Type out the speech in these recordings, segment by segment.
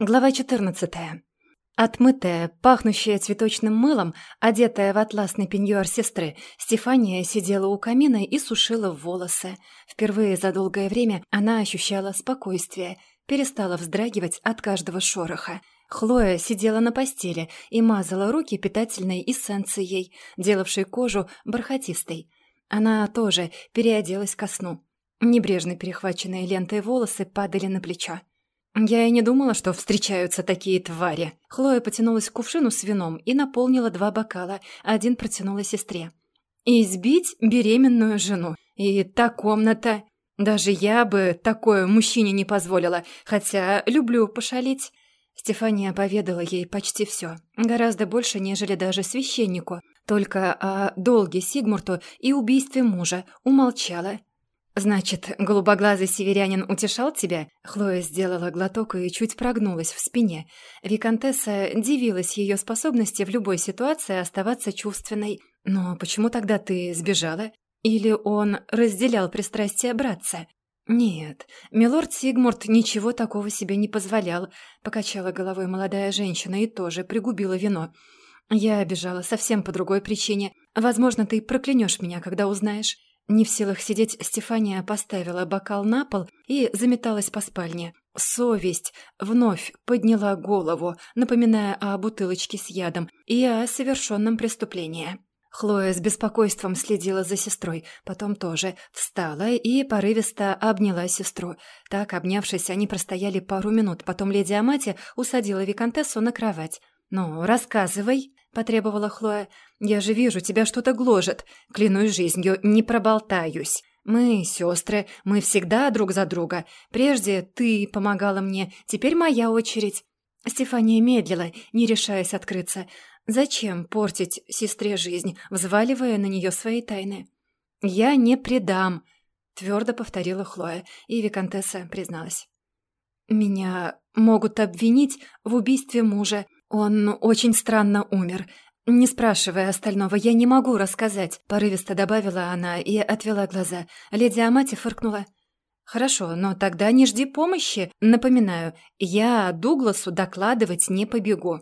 Глава 14. Отмытая, пахнущая цветочным мылом, одетая в атласный пеньюар сестры, Стефания сидела у камина и сушила волосы. Впервые за долгое время она ощущала спокойствие, перестала вздрагивать от каждого шороха. Хлоя сидела на постели и мазала руки питательной эссенцией, делавшей кожу бархатистой. Она тоже переоделась ко сну. Небрежно перехваченные лентой волосы падали на плечо. Я и не думала, что встречаются такие твари. Хлоя потянулась к кувшину с вином и наполнила два бокала, один протянула сестре. Избить беременную жену. И та комната. Даже я бы такое мужчине не позволила, хотя люблю пошалить. Стефания поведала ей почти все, гораздо больше, нежели даже священнику. Только о долге Сигмурту и убийстве мужа умолчала «Значит, голубоглазый северянин утешал тебя?» Хлоя сделала глоток и чуть прогнулась в спине. Викантесса дивилась ее способности в любой ситуации оставаться чувственной. «Но почему тогда ты сбежала? Или он разделял пристрастие братца?» «Нет, милорд Сигмурт ничего такого себе не позволял», — покачала головой молодая женщина и тоже пригубила вино. «Я бежала совсем по другой причине. Возможно, ты проклянешь меня, когда узнаешь». Не в силах сидеть, Стефания поставила бокал на пол и заметалась по спальне. Совесть вновь подняла голову, напоминая о бутылочке с ядом и о совершенном преступлении. Хлоя с беспокойством следила за сестрой, потом тоже встала и порывисто обняла сестру. Так, обнявшись, они простояли пару минут, потом леди Амати усадила Викантессу на кровать. «Ну, рассказывай», — потребовала Хлоя. «Я же вижу, тебя что-то гложет. Клянусь жизнью, не проболтаюсь. Мы сестры, мы всегда друг за друга. Прежде ты помогала мне, теперь моя очередь». Стефания медлила, не решаясь открыться. Зачем портить сестре жизнь, взваливая на нее свои тайны? «Я не предам», — твердо повторила Хлоя, и Викантесса призналась. «Меня могут обвинить в убийстве мужа. Он очень странно умер. «Не спрашивая остального, я не могу рассказать», — порывисто добавила она и отвела глаза. Леди Амати фыркнула. «Хорошо, но тогда не жди помощи. Напоминаю, я Дугласу докладывать не побегу».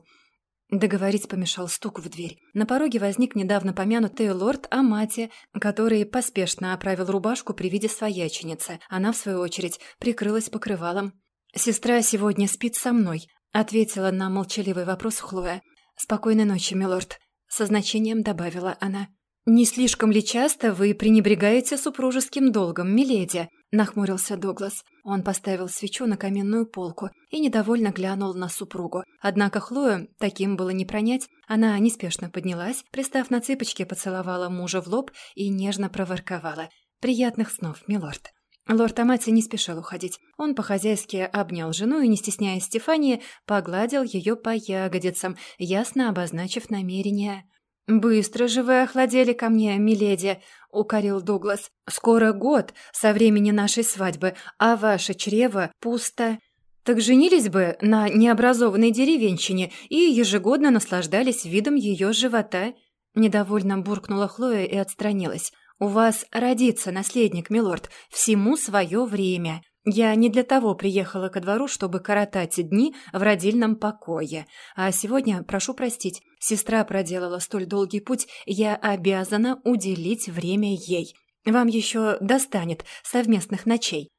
Договорить помешал стук в дверь. На пороге возник недавно помянутый лорд Амати, который поспешно оправил рубашку при виде свояченицы. Она, в свою очередь, прикрылась покрывалом. «Сестра сегодня спит со мной», — ответила на молчаливый вопрос Хлоя. «Спокойной ночи, милорд», — со значением добавила она. «Не слишком ли часто вы пренебрегаете супружеским долгом, миледи?» — нахмурился Доглас. Он поставил свечу на каменную полку и недовольно глянул на супругу. Однако Хлою таким было не пронять. Она неспешно поднялась, пристав на цыпочки, поцеловала мужа в лоб и нежно проворковала. «Приятных снов, милорд». Лорд Амати не спешил уходить. Он по-хозяйски обнял жену и, не стесняясь Стефании, погладил ее по ягодицам, ясно обозначив намерение. «Быстро же вы охладели ко мне, миледи», — укорил Дуглас. «Скоро год со времени нашей свадьбы, а ваше чрево пусто. Так женились бы на необразованной деревенщине и ежегодно наслаждались видом ее живота». Недовольно буркнула Хлоя и отстранилась. «У вас родится наследник, милорд, всему свое время. Я не для того приехала ко двору, чтобы коротать дни в родильном покое. А сегодня, прошу простить, сестра проделала столь долгий путь, я обязана уделить время ей. Вам еще достанет совместных ночей».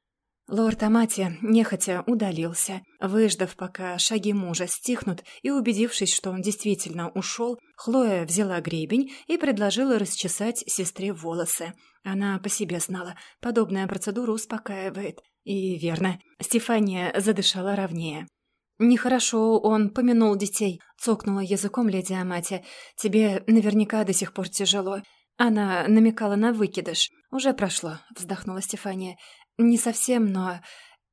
Лорд Амати нехотя удалился. Выждав, пока шаги мужа стихнут, и убедившись, что он действительно ушел, Хлоя взяла гребень и предложила расчесать сестре волосы. Она по себе знала, подобная процедура успокаивает. И верно, Стефания задышала ровнее. «Нехорошо он помянул детей», — цокнула языком леди Амати. «Тебе наверняка до сих пор тяжело». Она намекала на выкидыш. «Уже прошло», — вздохнула Стефания. «Не совсем, но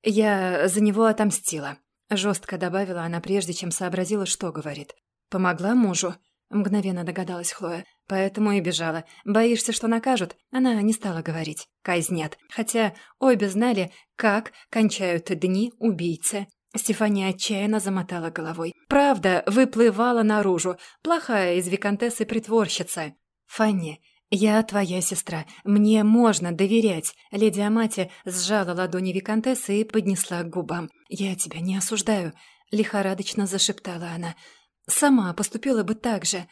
я за него отомстила», — жестко добавила она, прежде чем сообразила, что говорит. «Помогла мужу?» — мгновенно догадалась Хлоя. «Поэтому и бежала. Боишься, что накажут?» Она не стала говорить. «Казнят». Хотя обе знали, как кончают дни убийцы. Стефания отчаянно замотала головой. Правда выплывала наружу. Плохая из виконтессы притворщица. «Фанни, «Я твоя сестра. Мне можно доверять». Леди Амати сжала ладони Викантессы и поднесла к губам. «Я тебя не осуждаю». — лихорадочно зашептала она. «Сама поступила бы так же.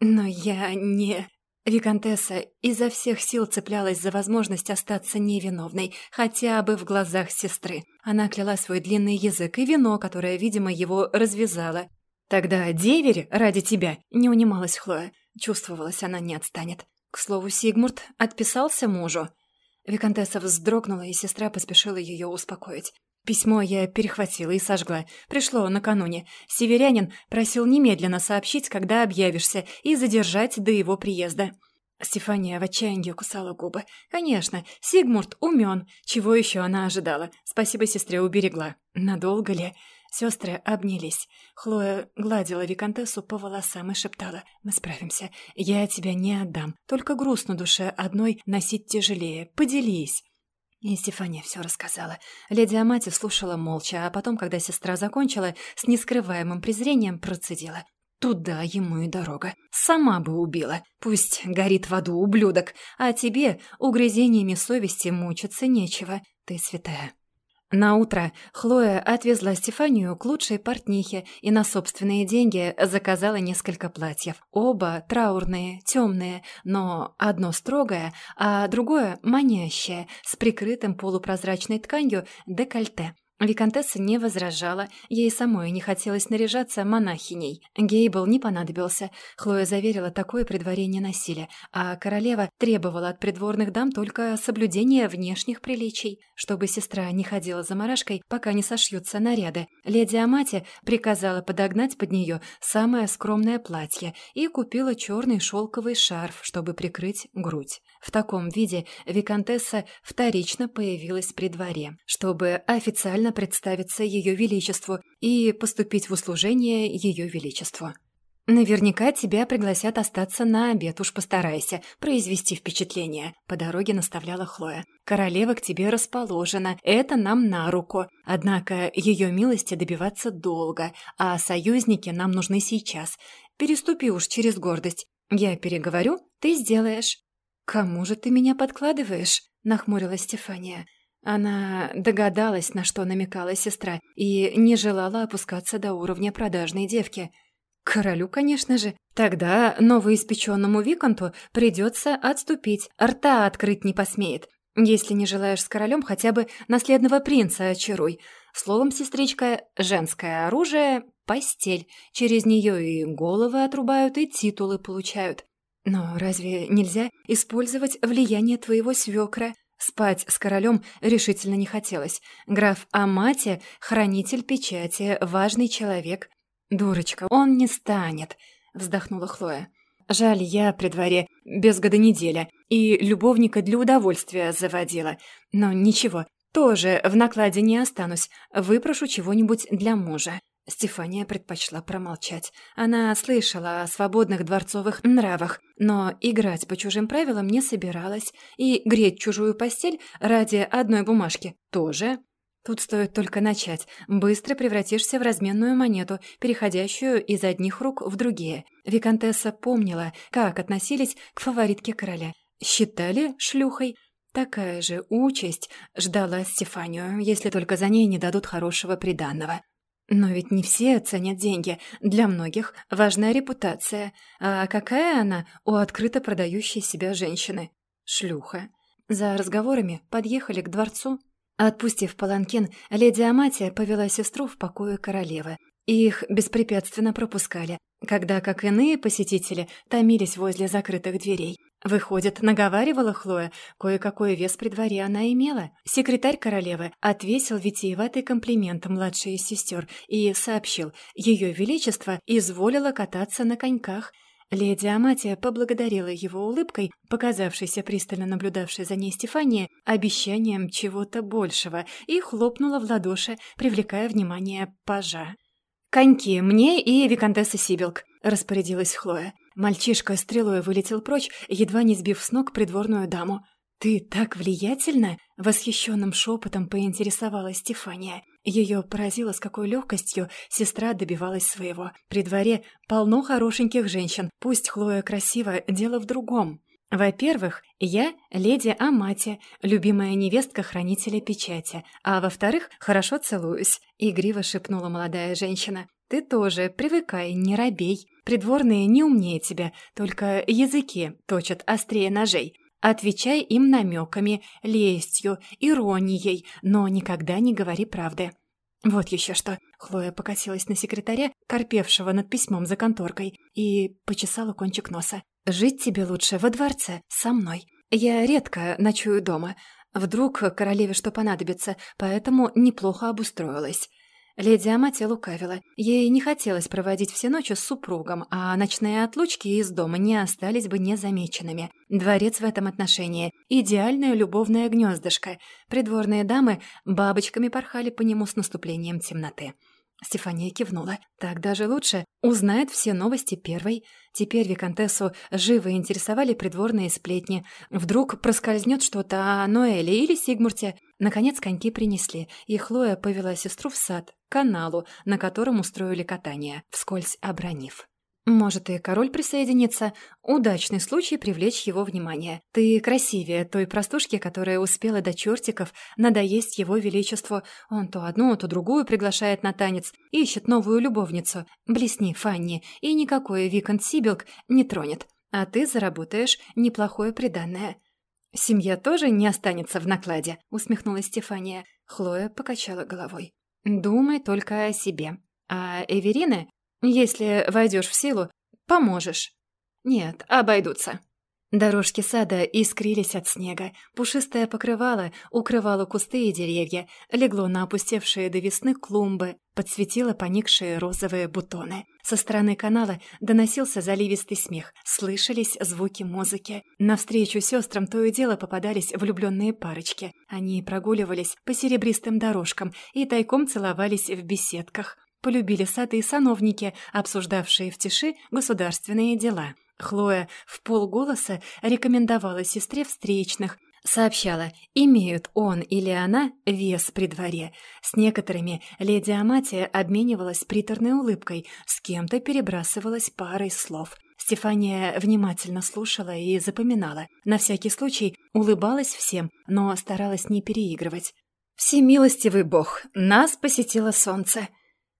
Но я не...» Викантесса изо всех сил цеплялась за возможность остаться невиновной, хотя бы в глазах сестры. Она кляла свой длинный язык и вино, которое, видимо, его развязало. «Тогда деверь ради тебя!» — не унималась Хлоя. Чувствовалась, она не отстанет. К слову, Сигмурт отписался мужу. Викантесса вздрогнула, и сестра поспешила ее успокоить. Письмо я перехватила и сожгла. Пришло накануне. Северянин просил немедленно сообщить, когда объявишься, и задержать до его приезда. Стефания в отчаянии кусала губы. Конечно, Сигмурт умен. Чего еще она ожидала? Спасибо сестре уберегла. Надолго ли? Сестры обнялись. Хлоя гладила Викантессу по волосам и шептала. «Мы справимся. Я тебя не отдам. Только грустно душе одной носить тяжелее. Поделись». И Стефания все рассказала. Леди Амати слушала молча, а потом, когда сестра закончила, с нескрываемым презрением процедила. «Туда ему и дорога. Сама бы убила. Пусть горит в аду, ублюдок. А тебе угрызениями совести мучиться нечего. Ты святая». На утро Хлоя отвезла Стефанию к лучшей портнихе и на собственные деньги заказала несколько платьев. Оба траурные, темные, но одно строгое, а другое манящее, с прикрытым полупрозрачной тканью декольте. Викантесса не возражала, ей самой не хотелось наряжаться монахиней. Гейбл не понадобился, Хлоя заверила такое предварение насилия, а королева требовала от придворных дам только соблюдения внешних приличий. Чтобы сестра не ходила за марашкой, пока не сошьются наряды, леди Амати приказала подогнать под нее самое скромное платье и купила черный шелковый шарф, чтобы прикрыть грудь. В таком виде Викантесса вторично появилась при дворе, чтобы официально представиться Ее Величеству и поступить в услужение Ее Величеству. «Наверняка тебя пригласят остаться на обед, уж постарайся, произвести впечатление», — по дороге наставляла Хлоя. «Королева к тебе расположена, это нам на руку. Однако ее милости добиваться долго, а союзники нам нужны сейчас. Переступи уж через гордость. Я переговорю, ты сделаешь». «Кому же ты меня подкладываешь?» — нахмурилась Стефания. Она догадалась, на что намекала сестра, и не желала опускаться до уровня продажной девки. Королю, конечно же. Тогда новоиспеченному Виконту придется отступить, рта открыть не посмеет. Если не желаешь с королем, хотя бы наследного принца очаруй. Словом, сестричка, женское оружие — постель. Через нее и головы отрубают, и титулы получают. Но разве нельзя использовать влияние твоего свекра? Спать с королем решительно не хотелось. Граф Амати — хранитель печати, важный человек. «Дурочка, он не станет», — вздохнула Хлоя. «Жаль, я при дворе без года неделя и любовника для удовольствия заводила. Но ничего, тоже в накладе не останусь, выпрошу чего-нибудь для мужа». Стефания предпочла промолчать. Она слышала о свободных дворцовых нравах, но играть по чужим правилам не собиралась, и греть чужую постель ради одной бумажки тоже. Тут стоит только начать. Быстро превратишься в разменную монету, переходящую из одних рук в другие. Викантесса помнила, как относились к фаворитке короля. Считали шлюхой. Такая же участь ждала Стефанию, если только за ней не дадут хорошего приданного. Но ведь не все ценят деньги. Для многих важна репутация. А какая она у открыто продающей себя женщины? Шлюха. За разговорами подъехали к дворцу. Отпустив паланкин, леди Аматия повела сестру в покое королевы. Их беспрепятственно пропускали, когда, как иные посетители, томились возле закрытых дверей. Выходит, наговаривала Хлоя, кое-какой вес при дворе она имела. Секретарь королевы отвесил витиеватый комплимент младшей сестер и сообщил, ее величество изволило кататься на коньках. Леди Аматия поблагодарила его улыбкой, показавшейся пристально наблюдавшей за ней Стефания, обещанием чего-то большего, и хлопнула в ладоши, привлекая внимание пажа. «Коньки мне и Викантесса Сибилк», — распорядилась Хлоя. Мальчишка стрелой вылетел прочь, едва не сбив с ног придворную даму. «Ты так влиятельна?» — восхищенным шепотом поинтересовалась Стефания. Ее поразило, с какой легкостью сестра добивалась своего. При дворе полно хорошеньких женщин. Пусть Хлоя красива, дело в другом. Во-первых, я леди Амати, любимая невестка хранителя печати, а во-вторых, хорошо целуюсь», — игриво шепнула молодая женщина. «Ты тоже привыкай, не робей. Придворные не умнее тебя, только языки точат острее ножей. Отвечай им намеками, лестью, иронией, но никогда не говори правды». «Вот еще что!» Хлоя покосилась на секретаря, корпевшего над письмом за конторкой, и почесала кончик носа. «Жить тебе лучше во дворце, со мной. Я редко ночую дома. Вдруг королеве что понадобится, поэтому неплохо обустроилась». Леди Амати лукавила. Ей не хотелось проводить все ночи с супругом, а ночные отлучки из дома не остались бы незамеченными. Дворец в этом отношении — идеальное любовное гнездышко. Придворные дамы бабочками порхали по нему с наступлением темноты. Стефания кивнула. «Так даже лучше. Узнает все новости первой. Теперь Викантессу живо интересовали придворные сплетни. Вдруг проскользнет что-то о Ноэле или Сигмурте. Наконец коньки принесли, и Хлоя повела сестру в сад, к каналу, на котором устроили катание, вскользь обронив. Может, и король присоединится. Удачный случай привлечь его внимание. Ты красивее той простушки, которая успела до чертиков надоесть его величеству. Он то одну, то другую приглашает на танец, ищет новую любовницу. Блесни, Фанни, и никакой Викант Сибилк не тронет. А ты заработаешь неплохое приданное. «Семья тоже не останется в накладе», — усмехнулась Стефания. Хлоя покачала головой. «Думай только о себе. А Эверины если войдешь в силу, поможешь. Нет, обойдутся. Дорожки сада искрились от снега. Пушистое покрывало укрывало кусты и деревья, легло на опустевшие до весны клумбы, подсветило поникшие розовые бутоны. Со стороны канала доносился заливистый смех, слышались звуки музыки. Навстречу сестрам то и дело попадались влюбленные парочки. Они прогуливались по серебристым дорожкам и тайком целовались в беседках полюбили сад и сановники, обсуждавшие в тиши государственные дела. Хлоя в полголоса рекомендовала сестре встречных, сообщала, имеют он или она вес при дворе. С некоторыми леди Аматия обменивалась приторной улыбкой, с кем-то перебрасывалась парой слов. Стефания внимательно слушала и запоминала. На всякий случай улыбалась всем, но старалась не переигрывать. «Всемилостивый бог, нас посетило солнце!»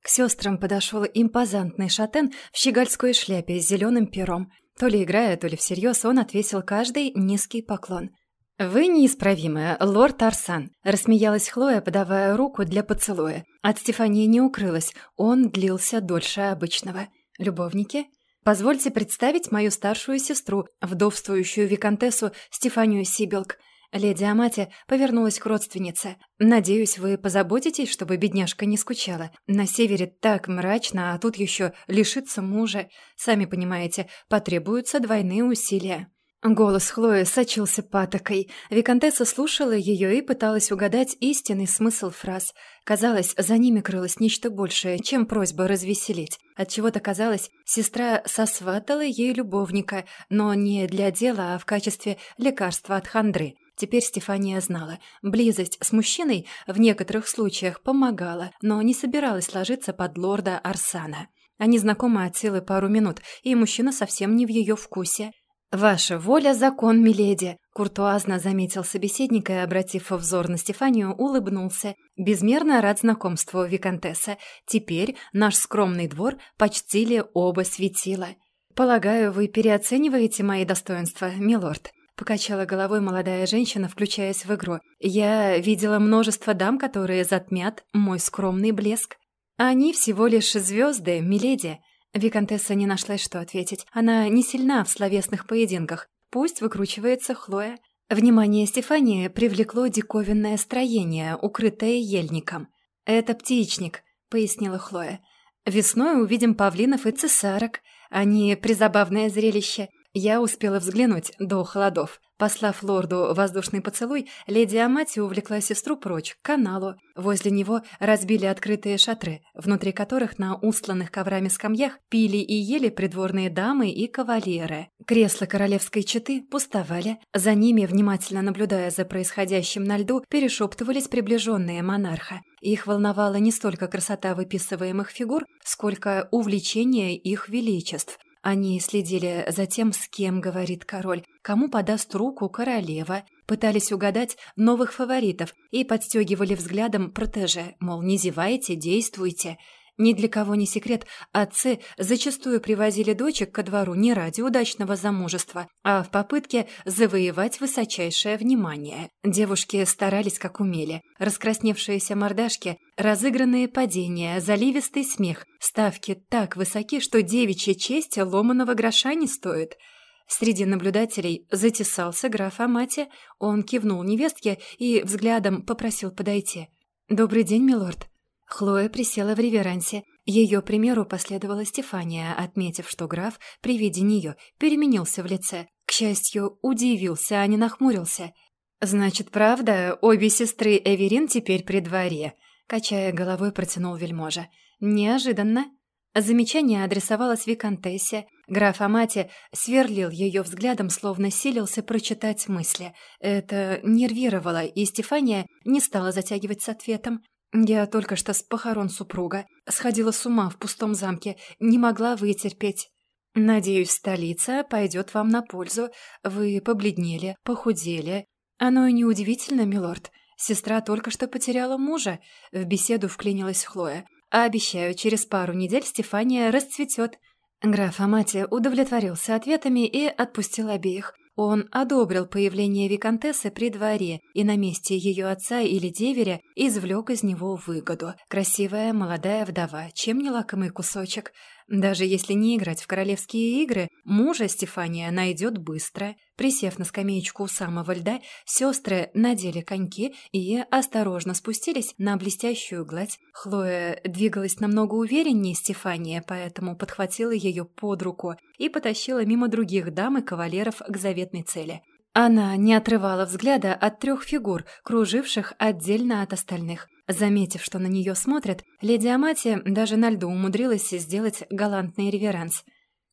К сестрам подошел импозантный шатен в щегольской шляпе с зеленым пером. То ли играя, то ли всерьез, он отвесил каждый низкий поклон. «Вы неисправимая, лорд Арсан», — рассмеялась Хлоя, подавая руку для поцелуя. От Стефании не укрылась, он длился дольше обычного. «Любовники?» «Позвольте представить мою старшую сестру, вдовствующую виконтессу Стефанию Сибилк. Леди Амати повернулась к родственнице. «Надеюсь, вы позаботитесь, чтобы бедняжка не скучала. На севере так мрачно, а тут еще лишиться мужа. Сами понимаете, потребуются двойные усилия». Голос Хлои сочился патокой. Викантесса слушала ее и пыталась угадать истинный смысл фраз. Казалось, за ними крылось нечто большее, чем просьба развеселить. Отчего-то казалось, сестра сосватала ей любовника, но не для дела, а в качестве лекарства от хандры. Теперь Стефания знала, близость с мужчиной в некоторых случаях помогала, но не собиралась ложиться под лорда Арсана. Они знакомы от силы пару минут, и мужчина совсем не в ее вкусе. «Ваша воля — закон, миледи!» Куртуазно заметил собеседника и, обратив взор на Стефанию, улыбнулся. «Безмерно рад знакомству, Викантесса. Теперь наш скромный двор почтили оба светила. Полагаю, вы переоцениваете мои достоинства, милорд?» Покачала головой молодая женщина, включаясь в игру. «Я видела множество дам, которые затмят мой скромный блеск. Они всего лишь звезды, миледи». Викантесса не нашлась, что ответить. Она не сильна в словесных поединках. Пусть выкручивается Хлоя. Внимание Стефании привлекло диковинное строение, укрытое ельником. «Это птичник», — пояснила Хлоя. «Весной увидим павлинов и цесарок. Они призабавное зрелище. Я успела взглянуть до холодов. Послав лорду воздушный поцелуй, леди Амати увлекла сестру прочь, к каналу. Возле него разбили открытые шатры, внутри которых на устланных коврами скамьях пили и ели придворные дамы и кавалеры. Кресла королевской четы пустовали. За ними, внимательно наблюдая за происходящим на льду, перешептывались приближенные монарха. Их волновала не столько красота выписываемых фигур, сколько увлечение их величеств. Они следили за тем, с кем говорит король, кому подаст руку королева, пытались угадать новых фаворитов и подстегивали взглядом протеже, мол, не зевайте, действуйте. Ни для кого не секрет, отцы зачастую привозили дочек ко двору не ради удачного замужества, а в попытке завоевать высочайшее внимание. Девушки старались как умели. Раскрасневшиеся мордашки, разыгранные падения, заливистый смех, ставки так высоки, что девичья честь ломаного гроша не стоит – Среди наблюдателей затесался граф Амати. Он кивнул невестке и взглядом попросил подойти. «Добрый день, милорд». Хлоя присела в реверансе. Ее примеру последовала Стефания, отметив, что граф при виде нее переменился в лице. К счастью, удивился, а не нахмурился. «Значит, правда, обе сестры Эверин теперь при дворе?» Качая головой, протянул вельможа. «Неожиданно». Замечание адресовалось Викантессе. Граф Амати сверлил ее взглядом, словно силился прочитать мысли. Это нервировало, и Стефания не стала затягивать с ответом. Я только что с похорон супруга. Сходила с ума в пустом замке. Не могла вытерпеть. Надеюсь, столица пойдет вам на пользу. Вы побледнели, похудели. Оно и неудивительно, милорд. Сестра только что потеряла мужа. В беседу вклинилась Хлоя. А обещаю, через пару недель Стефания расцветет. Граф Амати удовлетворился ответами и отпустил обеих. Он одобрил появление виконтессы при дворе и на месте ее отца или деверя извлек из него выгоду. Красивая молодая вдова, чем не лакомый кусочек. Даже если не играть в королевские игры, мужа Стефания найдет быстро. Присев на скамеечку у самого льда, сестры надели коньки и осторожно спустились на блестящую гладь. Хлоя двигалась намного увереннее Стефания, поэтому подхватила ее под руку и потащила мимо других дам и кавалеров к заветной цели. Она не отрывала взгляда от трех фигур, круживших отдельно от остальных. Заметив, что на нее смотрят, леди Амати даже на льду умудрилась сделать галантный реверанс.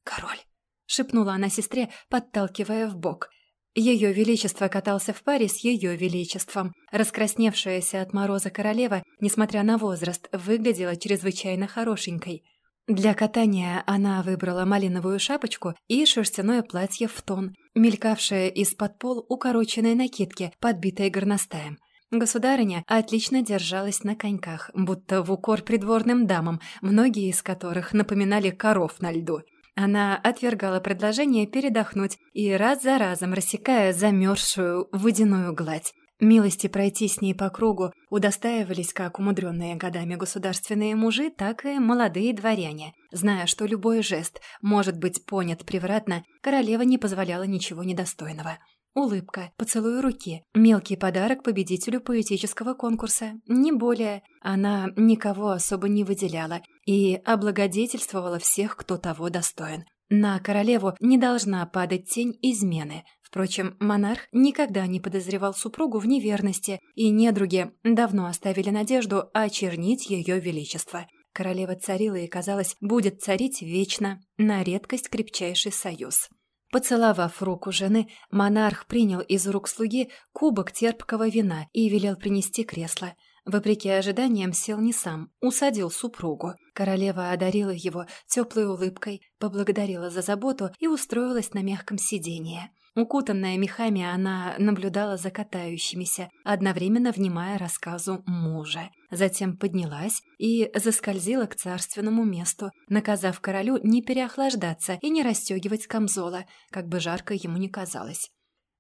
«Король!» — шепнула она сестре, подталкивая в бок. Ее величество катался в паре с ее величеством. Раскрасневшаяся от мороза королева, несмотря на возраст, выглядела чрезвычайно хорошенькой. Для катания она выбрала малиновую шапочку и шерстяное платье в тон, мелькавшее из-под пол укороченной накидки, подбитой горностаем. Государыня отлично держалась на коньках, будто в укор придворным дамам, многие из которых напоминали коров на льду. Она отвергала предложение передохнуть и раз за разом рассекая замерзшую водяную гладь. Милости пройти с ней по кругу удостаивались как умудренные годами государственные мужи, так и молодые дворяне. Зная, что любой жест может быть понят превратно, королева не позволяла ничего недостойного. Улыбка, поцелуй руки, мелкий подарок победителю поэтического конкурса. Не более. Она никого особо не выделяла и облагодетельствовала всех, кто того достоин. На королеву не должна падать тень измены. Впрочем, монарх никогда не подозревал супругу в неверности, и недруги давно оставили надежду очернить ее величество. Королева царила и, казалось, будет царить вечно, на редкость крепчайший союз. Поцеловав руку жены, монарх принял из рук слуги кубок терпкого вина и велел принести кресло. Вопреки ожиданиям, сел не сам, усадил супругу. Королева одарила его теплой улыбкой, поблагодарила за заботу и устроилась на мягком сиденье. Укутанная мехами, она наблюдала за катающимися, одновременно внимая рассказу мужа. Затем поднялась и заскользила к царственному месту, наказав королю не переохлаждаться и не расстегивать камзола, как бы жарко ему не казалось.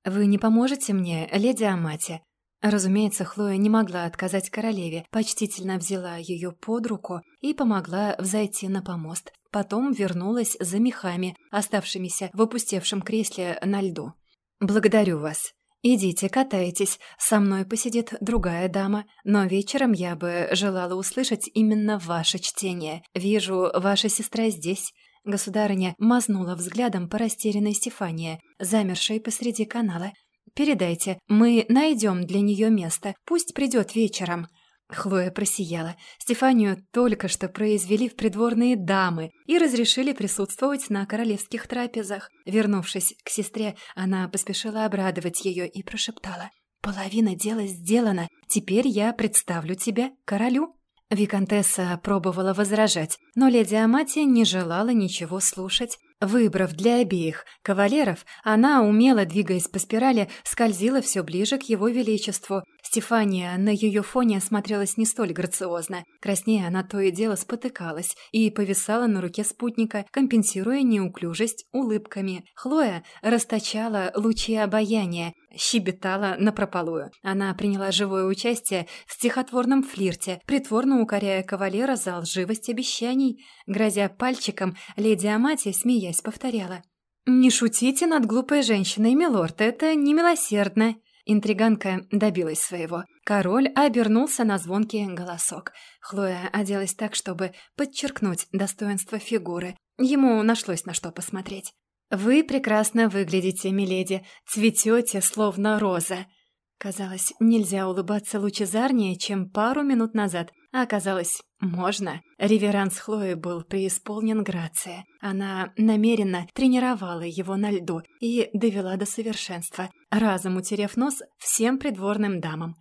«Вы не поможете мне, леди Амати?» Разумеется, Хлоя не могла отказать королеве, почтительно взяла ее под руку и помогла взойти на помост. Потом вернулась за мехами, оставшимися в опустевшем кресле на льду. «Благодарю вас. Идите, катайтесь. Со мной посидит другая дама, но вечером я бы желала услышать именно ваше чтение. Вижу, ваша сестра здесь». Государыня мазнула взглядом по растерянной Стефании, замершей посреди канала. Передайте, мы найдем для нее место. Пусть придет вечером». Хлоя просияла. Стефанию только что произвели в придворные дамы и разрешили присутствовать на королевских трапезах. Вернувшись к сестре, она поспешила обрадовать ее и прошептала. «Половина дела сделана. Теперь я представлю тебя королю». Викантесса пробовала возражать, но леди Амати не желала ничего слушать. Выбрав для обеих кавалеров, она, умело двигаясь по спирали, скользила все ближе к его величеству. Стефания на ее фоне смотрелась не столь грациозно. Краснее она то и дело спотыкалась и повисала на руке спутника, компенсируя неуклюжесть улыбками. Хлоя расточала лучи обаяния, щебетала напропалую. Она приняла живое участие в стихотворном флирте, притворно укоряя кавалера за лживость обещаний. Грозя пальчиком, леди Амати, смеясь, повторяла. «Не шутите над глупой женщиной, милорд, это не милосердно». Интриганка добилась своего. Король обернулся на звонкий голосок. Хлоя оделась так, чтобы подчеркнуть достоинство фигуры. Ему нашлось на что посмотреть. «Вы прекрасно выглядите, миледи, цветете, словно роза». Казалось, нельзя улыбаться лучезарнее, чем пару минут назад, а оказалось, можно. Реверанс Хлои был преисполнен грацией. Она намеренно тренировала его на льду и довела до совершенства, разом утерев нос всем придворным дамам.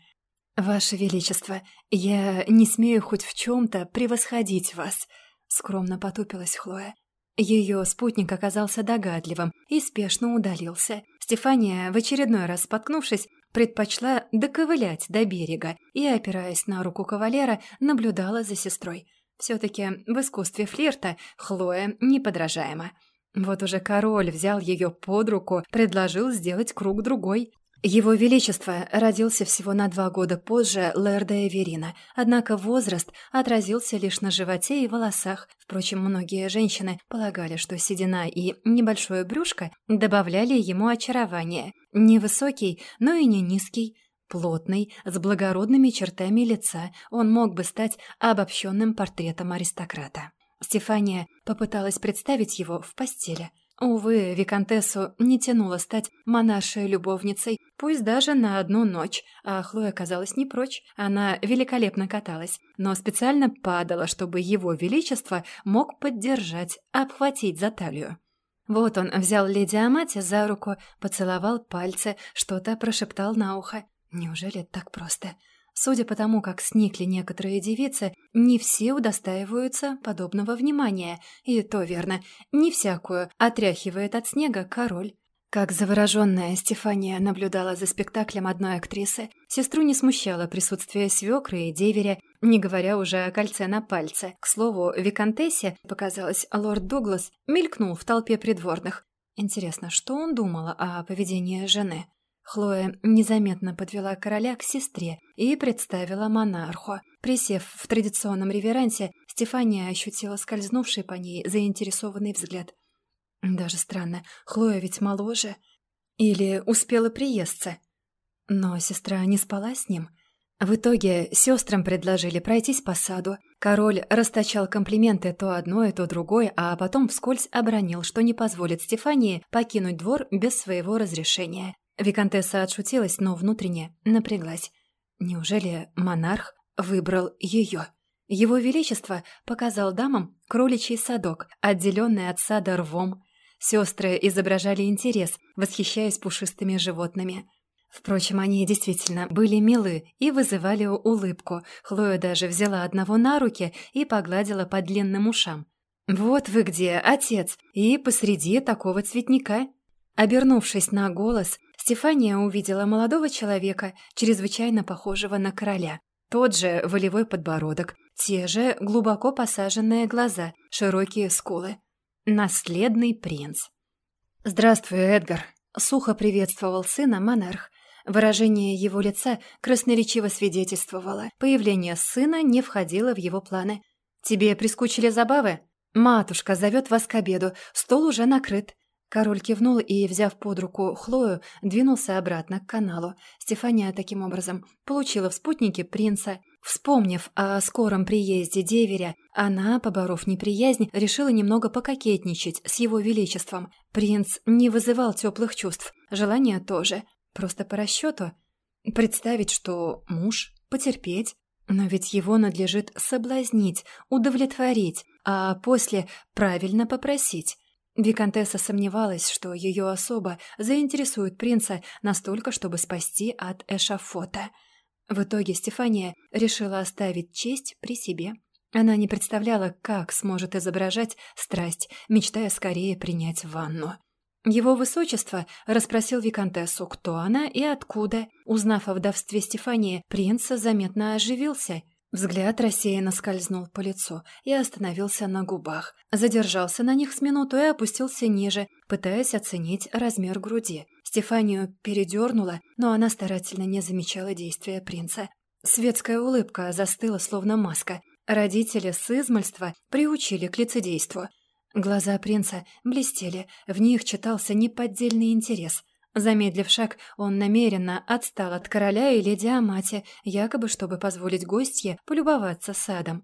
«Ваше Величество, я не смею хоть в чем-то превосходить вас», — скромно потупилась Хлоя. Ее спутник оказался догадливым и спешно удалился. Стефания, в очередной раз споткнувшись, предпочла доковылять до берега и, опираясь на руку кавалера, наблюдала за сестрой. Все-таки в искусстве флирта Хлоя неподражаема. Вот уже король взял ее под руку, предложил сделать круг другой. Его Величество родился всего на два года позже Лэрда Эверина, однако возраст отразился лишь на животе и волосах. Впрочем, многие женщины полагали, что седина и небольшое брюшко добавляли ему очарование. Невысокий, но и не низкий, плотный, с благородными чертами лица, он мог бы стать обобщенным портретом аристократа. Стефания попыталась представить его в постели – Увы, Викантессу не тянуло стать монаршей любовницей, пусть даже на одну ночь, а Хлоя казалась не прочь. Она великолепно каталась, но специально падала, чтобы его величество мог поддержать, обхватить за талию. Вот он взял леди Амати за руку, поцеловал пальцы, что-то прошептал на ухо. Неужели так просто? Судя по тому, как сникли некоторые девицы, не все удостаиваются подобного внимания. И то верно, не всякую отряхивает от снега король. Как завороженная Стефания наблюдала за спектаклем одной актрисы, сестру не смущало присутствие свекры и деверя, не говоря уже о кольце на пальце. К слову, Викантессе, показалось, лорд Дуглас мелькнул в толпе придворных. Интересно, что он думал о поведении жены? Хлоя незаметно подвела короля к сестре и представила монарху. Присев в традиционном реверансе, Стефания ощутила скользнувший по ней заинтересованный взгляд. Даже странно, Хлоя ведь моложе. Или успела приесться. Но сестра не спала с ним. В итоге сестрам предложили пройтись по саду. Король расточал комплименты то одной, то другой, а потом вскользь обронил, что не позволит Стефании покинуть двор без своего разрешения. Викантесса отшутилась, но внутренне напряглась. Неужели монарх выбрал ее? Его Величество показал дамам кроличий садок, отделенный от сада рвом. Сестры изображали интерес, восхищаясь пушистыми животными. Впрочем, они действительно были милы и вызывали улыбку. Хлоя даже взяла одного на руки и погладила по длинным ушам. «Вот вы где, отец, и посреди такого цветника». Обернувшись на голос, Стефания увидела молодого человека, чрезвычайно похожего на короля. Тот же волевой подбородок, те же глубоко посаженные глаза, широкие скулы. Наследный принц. «Здравствуй, Эдгар», — сухо приветствовал сына монарх. Выражение его лица красноречиво свидетельствовало. Появление сына не входило в его планы. «Тебе прискучили забавы? Матушка зовет вас к обеду, стол уже накрыт. Король кивнул и, взяв под руку Хлою, двинулся обратно к каналу. Стефания, таким образом, получила в спутнике принца. Вспомнив о скором приезде деверя, она, поборов неприязнь, решила немного пококетничать с его величеством. Принц не вызывал теплых чувств, желания тоже. Просто по расчету. Представить, что муж, потерпеть. Но ведь его надлежит соблазнить, удовлетворить, а после правильно попросить. Викантесса сомневалась, что ее особа заинтересует принца настолько, чтобы спасти от эшафота. В итоге Стефания решила оставить честь при себе. Она не представляла, как сможет изображать страсть, мечтая скорее принять ванну. Его высочество расспросил виконтессу, кто она и откуда. Узнав о вдовстве Стефании, принц заметно оживился. Взгляд рассеянно скользнул по лицу и остановился на губах. Задержался на них с минуту и опустился ниже, пытаясь оценить размер груди. Стефанию передернула, но она старательно не замечала действия принца. Светская улыбка застыла, словно маска. Родители с измальства приучили к лицедейству. Глаза принца блестели, в них читался неподдельный интерес. Замедлив шаг, он намеренно отстал от короля и леди Амати, якобы чтобы позволить гостье полюбоваться садом.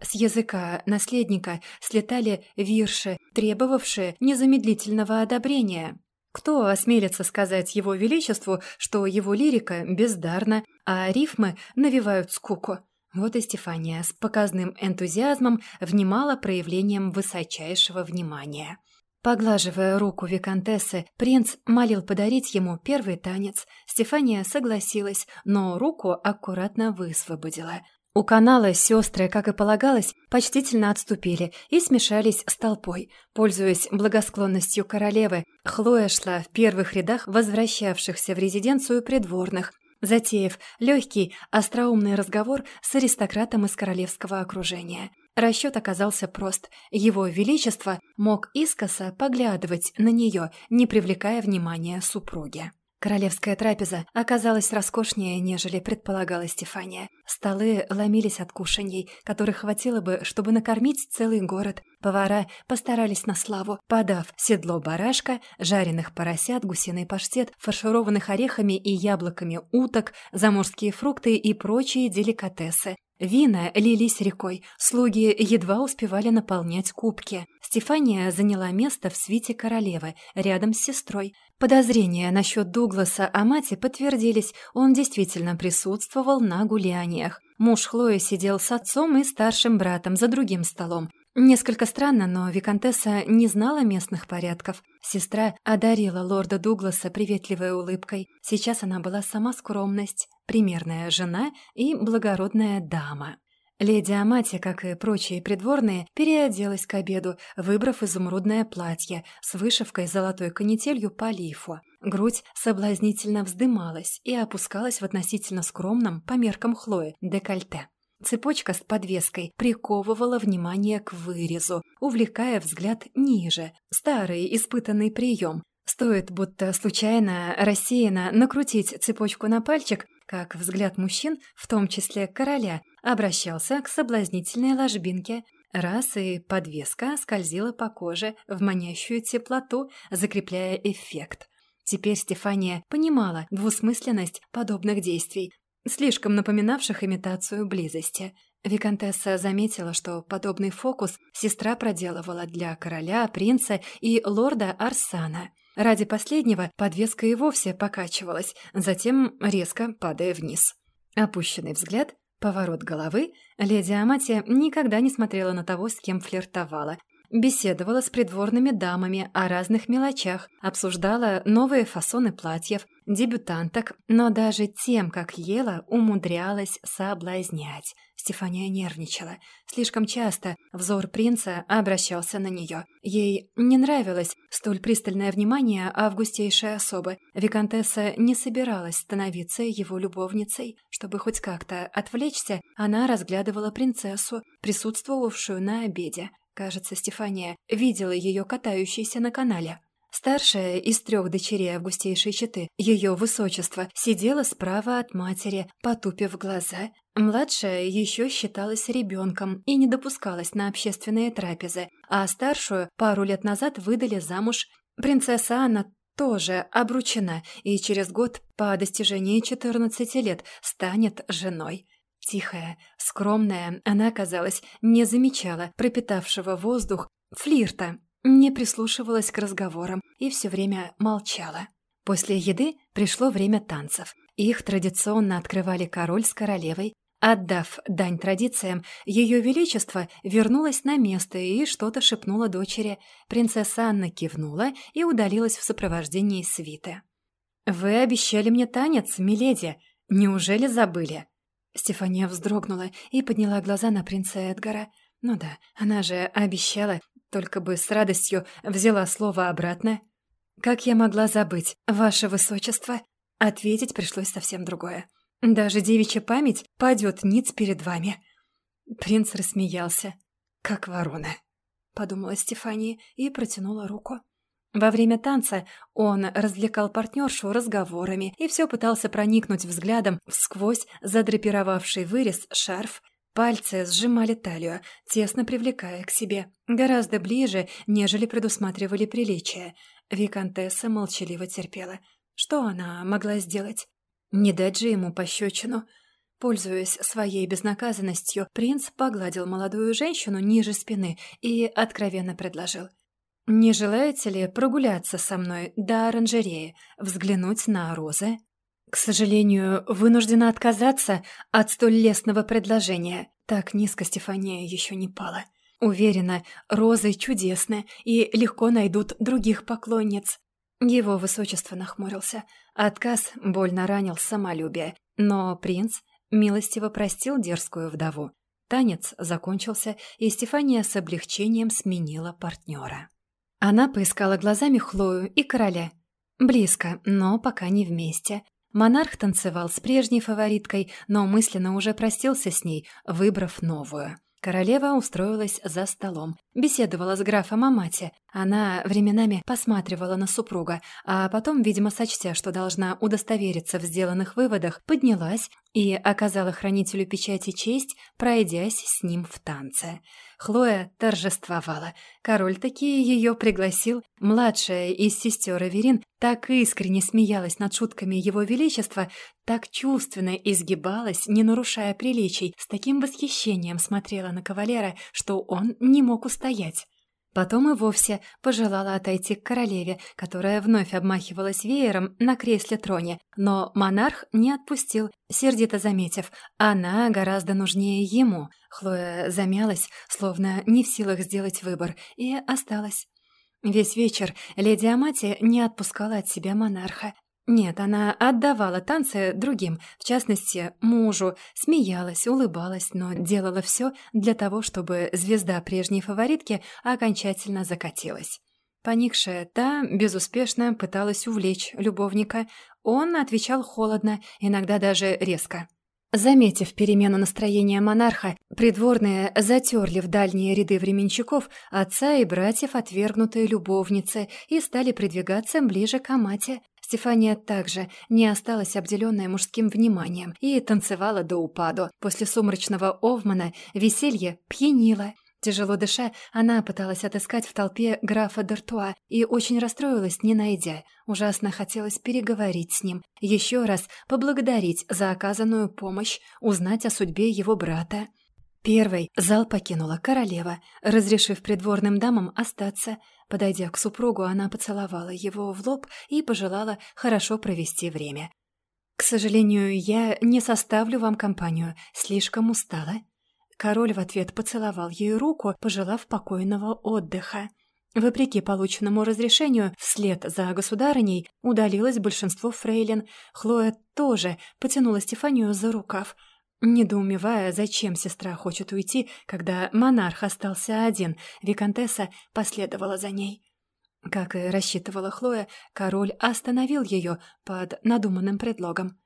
С языка наследника слетали вирши, требовавшие незамедлительного одобрения. Кто осмелится сказать его величеству, что его лирика бездарна, а рифмы навевают скуку? Вот и Стефания с показным энтузиазмом внимала проявлением высочайшего внимания. Поглаживая руку виконтессы, принц молил подарить ему первый танец. Стефания согласилась, но руку аккуратно высвободила. У канала сестры, как и полагалось, почтительно отступили и смешались с толпой. Пользуясь благосклонностью королевы, Хлоя шла в первых рядах возвращавшихся в резиденцию придворных, затеяв легкий, остроумный разговор с аристократом из королевского окружения. Расчет оказался прост. Его Величество мог искоса поглядывать на нее, не привлекая внимания супруги. Королевская трапеза оказалась роскошнее, нежели предполагала Стефания. Столы ломились от кушаний, которых хватило бы, чтобы накормить целый город. Повара постарались на славу, подав седло барашка, жареных поросят, гусиный паштет, фаршированных орехами и яблоками уток, заморские фрукты и прочие деликатесы. Вина лились рекой, слуги едва успевали наполнять кубки. Стефания заняла место в свите королевы, рядом с сестрой. Подозрения насчет Дугласа о мате подтвердились, он действительно присутствовал на гуляниях. Муж Хлои сидел с отцом и старшим братом за другим столом. Несколько странно, но Викантесса не знала местных порядков. Сестра одарила лорда Дугласа приветливой улыбкой. Сейчас она была сама скромность, примерная жена и благородная дама. Леди Амати, как и прочие придворные, переоделась к обеду, выбрав изумрудное платье с вышивкой золотой канителью по лифу. Грудь соблазнительно вздымалась и опускалась в относительно скромном, по меркам Хлои, декольте. Цепочка с подвеской приковывала внимание к вырезу, увлекая взгляд ниже. Старый испытанный прием. Стоит будто случайно, рассеянно накрутить цепочку на пальчик, как взгляд мужчин, в том числе короля, обращался к соблазнительной ложбинке. Раз и подвеска скользила по коже в манящую теплоту, закрепляя эффект. Теперь Стефания понимала двусмысленность подобных действий, слишком напоминавших имитацию близости. Викантесса заметила, что подобный фокус сестра проделывала для короля, принца и лорда Арсана. Ради последнего подвеска и вовсе покачивалась, затем резко падая вниз. Опущенный взгляд, поворот головы, леди Амати никогда не смотрела на того, с кем флиртовала, Беседовала с придворными дамами о разных мелочах, обсуждала новые фасоны платьев, дебютанток, но даже тем, как ела, умудрялась соблазнять. Стефания нервничала. Слишком часто взор принца обращался на нее. Ей не нравилось столь пристальное внимание августейшей особы. Викантесса не собиралась становиться его любовницей. Чтобы хоть как-то отвлечься, она разглядывала принцессу, присутствовавшую на обеде. Кажется, Стефания видела ее катающейся на канале. Старшая из трех дочерей августейшей четы, ее высочество, сидела справа от матери, потупив глаза. Младшая еще считалась ребенком и не допускалась на общественные трапезы, а старшую пару лет назад выдали замуж. Принцесса Анна тоже обручена и через год по достижении 14 лет станет женой. Тихая, скромная, она, казалось, не замечала пропитавшего воздух флирта, не прислушивалась к разговорам и все время молчала. После еды пришло время танцев. Их традиционно открывали король с королевой. Отдав дань традициям, ее величество вернулось на место и что-то шепнула дочери. Принцесса Анна кивнула и удалилась в сопровождении свиты. «Вы обещали мне танец, миледи. Неужели забыли?» Стефания вздрогнула и подняла глаза на принца Эдгара. Ну да, она же обещала, только бы с радостью взяла слово обратно. «Как я могла забыть, ваше высочество?» Ответить пришлось совсем другое. «Даже девичья память падет ниц перед вами». Принц рассмеялся. «Как ворона», — подумала Стефания и протянула руку. Во время танца он развлекал партнершу разговорами и все пытался проникнуть взглядом всквозь задрапировавший вырез шарф. Пальцы сжимали талию, тесно привлекая к себе, гораздо ближе, нежели предусматривали приличия. Викантесса молчаливо терпела. Что она могла сделать? Не дать же ему пощечину. Пользуясь своей безнаказанностью, принц погладил молодую женщину ниже спины и откровенно предложил. «Не желаете ли прогуляться со мной до оранжереи, взглянуть на розы?» К сожалению, вынуждена отказаться от столь лестного предложения. Так низко Стефания еще не пала. Уверена, розы чудесны и легко найдут других поклонниц. Его высочество нахмурился. Отказ больно ранил самолюбие, но принц милостиво простил дерзкую вдову. Танец закончился, и Стефания с облегчением сменила партнера. Она поискала глазами Хлою и короля. Близко, но пока не вместе. Монарх танцевал с прежней фавориткой, но мысленно уже простился с ней, выбрав новую. Королева устроилась за столом, беседовала с графом о мате. Она временами посматривала на супруга, а потом, видимо, сочтя, что должна удостовериться в сделанных выводах, поднялась и оказала хранителю печати честь, пройдясь с ним в танце. Хлоя торжествовала. Король таки ее пригласил. Младшая из сестер Эверин так искренне смеялась над шутками его величества, так чувственно изгибалась, не нарушая приличий, с таким восхищением смотрела на кавалера, что он не мог устоять. Потом и вовсе пожелала отойти к королеве, которая вновь обмахивалась веером на кресле-троне, но монарх не отпустил, сердито заметив, она гораздо нужнее ему. Хлоя замялась, словно не в силах сделать выбор, и осталась. Весь вечер леди Амати не отпускала от себя монарха, нет, она отдавала танцы другим, в частности, мужу, смеялась, улыбалась, но делала все для того, чтобы звезда прежней фаворитки окончательно закатилась. Поникшая, та безуспешно пыталась увлечь любовника. Он отвечал холодно, иногда даже резко. Заметив перемену настроения монарха, придворные затерли в дальние ряды временщиков отца и братьев отвергнутые любовницы и стали придвигаться ближе к Амате. Стефания также не осталась обделенная мужским вниманием и танцевала до упаду. После сумрачного Овмана веселье пьянило. Тяжело дыша, она пыталась отыскать в толпе графа Д'Артуа и очень расстроилась, не найдя. Ужасно хотелось переговорить с ним, еще раз поблагодарить за оказанную помощь, узнать о судьбе его брата. Первой зал покинула королева, разрешив придворным дамам остаться. Подойдя к супругу, она поцеловала его в лоб и пожелала хорошо провести время. «К сожалению, я не составлю вам компанию, слишком устала». Король в ответ поцеловал ей руку, пожелав покойного отдыха. Вопреки полученному разрешению, вслед за государыней удалилось большинство фрейлин. Хлоя тоже потянула Стефанию за рукав – Недоумевая, зачем сестра хочет уйти, когда монарх остался один, Викантесса последовала за ней. Как и рассчитывала Хлоя, король остановил ее под надуманным предлогом.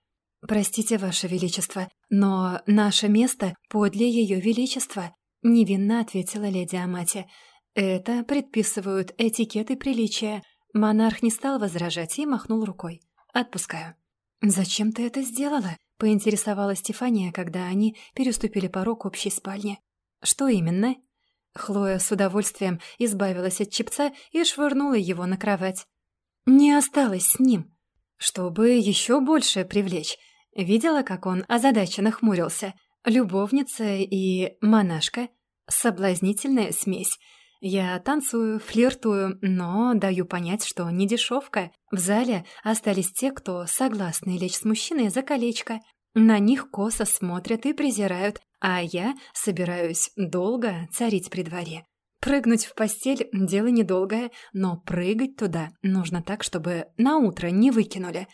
«Простите, Ваше Величество, но наше место подле Ее Величества», — невинно ответила леди Амати. «Это предписывают этикет и приличия». Монарх не стал возражать и махнул рукой. «Отпускаю». «Зачем ты это сделала?» Поинтересовалась Стефания, когда они переступили порог общей спальни. «Что именно?» Хлоя с удовольствием избавилась от чипца и швырнула его на кровать. «Не осталось с ним!» Чтобы еще больше привлечь. Видела, как он озадаченно хмурился. Любовница и монашка. Соблазнительная смесь. Я танцую, флиртую, но даю понять, что не дешевка. В зале остались те, кто согласны лечь с мужчиной за колечко. На них косо смотрят и презирают, а я собираюсь долго царить при дворе. Прыгнуть в постель — дело недолгое, но прыгать туда нужно так, чтобы на утро не выкинули.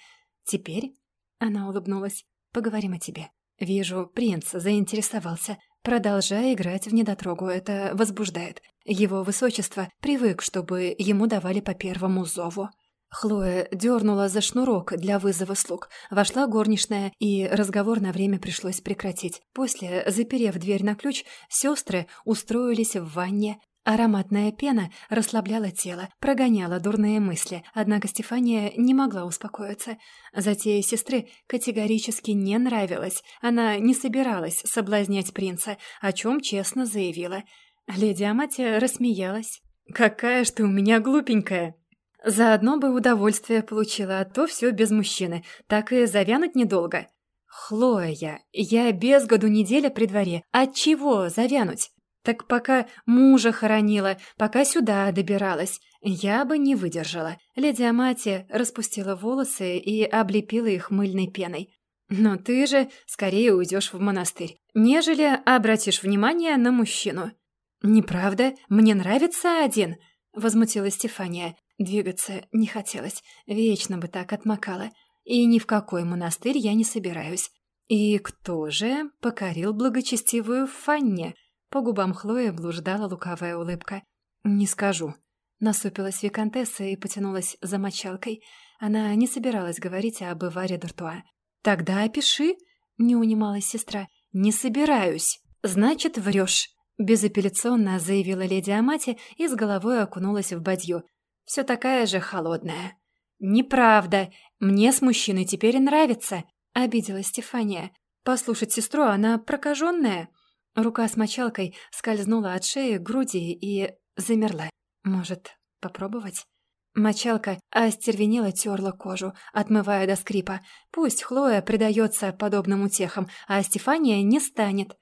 Теперь, — она улыбнулась, — поговорим о тебе. Вижу, принц заинтересовался. Продолжай играть в недотрогу, это возбуждает. Его высочество привык, чтобы ему давали по первому зову. Хлоя дернула за шнурок для вызова слуг. Вошла горничная, и разговор на время пришлось прекратить. После, заперев дверь на ключ, сестры устроились в ванне. Ароматная пена расслабляла тело, прогоняла дурные мысли, однако Стефания не могла успокоиться. Затея сестры категорически не нравилась. Она не собиралась соблазнять принца, о чем честно заявила. Леди Аматия рассмеялась. «Какая ж ты у меня глупенькая!» Заодно бы удовольствие получила, а то все без мужчины. Так и завянуть недолго. Хлоя, я без году неделя при дворе. От чего завянуть? Так пока мужа хоронила, пока сюда добиралась, я бы не выдержала. Леди Амати распустила волосы и облепила их мыльной пеной. Но ты же скорее уйдешь в монастырь, нежели обратишь внимание на мужчину. «Неправда, мне нравится один», — возмутилась Стефания. Двигаться не хотелось, вечно бы так отмокала. И ни в какой монастырь я не собираюсь. И кто же покорил благочестивую Фанне? По губам Хлои блуждала лукавая улыбка. «Не скажу». Насупилась виконтесса и потянулась за мочалкой. Она не собиралась говорить об Иваре Дуртуа. «Тогда опиши», — не унималась сестра. «Не собираюсь». «Значит, врешь», — безапелляционно заявила леди Амати и с головой окунулась в бадью. Все такая же холодная. «Неправда. Мне с мужчиной теперь нравится», — обиделась Стефания. «Послушать сестру, она прокаженная». Рука с мочалкой скользнула от шеи к груди и замерла. «Может, попробовать?» Мочалка остервенело терла кожу, отмывая до скрипа. Пусть Хлоя предается подобным утехам, а Стефания не станет.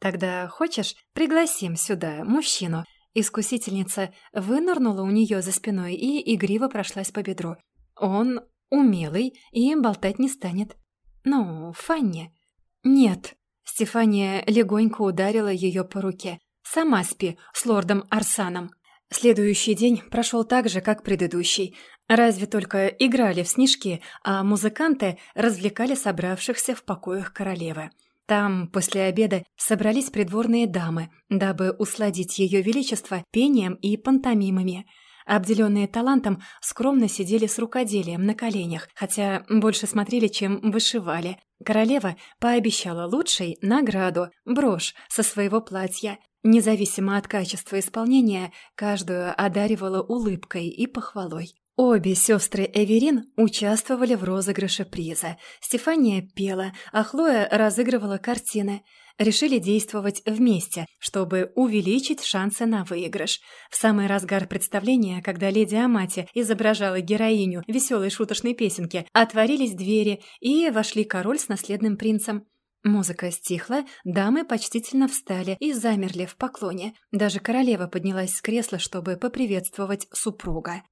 «Тогда хочешь, пригласим сюда мужчину?» Искусительница вынырнула у нее за спиной и игриво прошлась по бедру. Он умелый и болтать не станет. Ну, Фанни. Нет. Стефания легонько ударила ее по руке. Сама спи с лордом Арсаном. Следующий день прошел так же, как предыдущий. Разве только играли в снежки, а музыканты развлекали собравшихся в покоях королевы. Там после обеда собрались придворные дамы, дабы усладить ее величество пением и пантомимами. Обделенные талантом скромно сидели с рукоделием на коленях, хотя больше смотрели, чем вышивали. Королева пообещала лучшей награду – брошь со своего платья. Независимо от качества исполнения, каждую одаривала улыбкой и похвалой. Обе сестры Эверин участвовали в розыгрыше приза. Стефания пела, а Хлоя разыгрывала картины. Решили действовать вместе, чтобы увеличить шансы на выигрыш. В самый разгар представления, когда леди Амати изображала героиню веселой шуточной песенки, отворились двери и вошли король с наследным принцем. Музыка стихла, дамы почтительно встали и замерли в поклоне. Даже королева поднялась с кресла, чтобы поприветствовать супруга.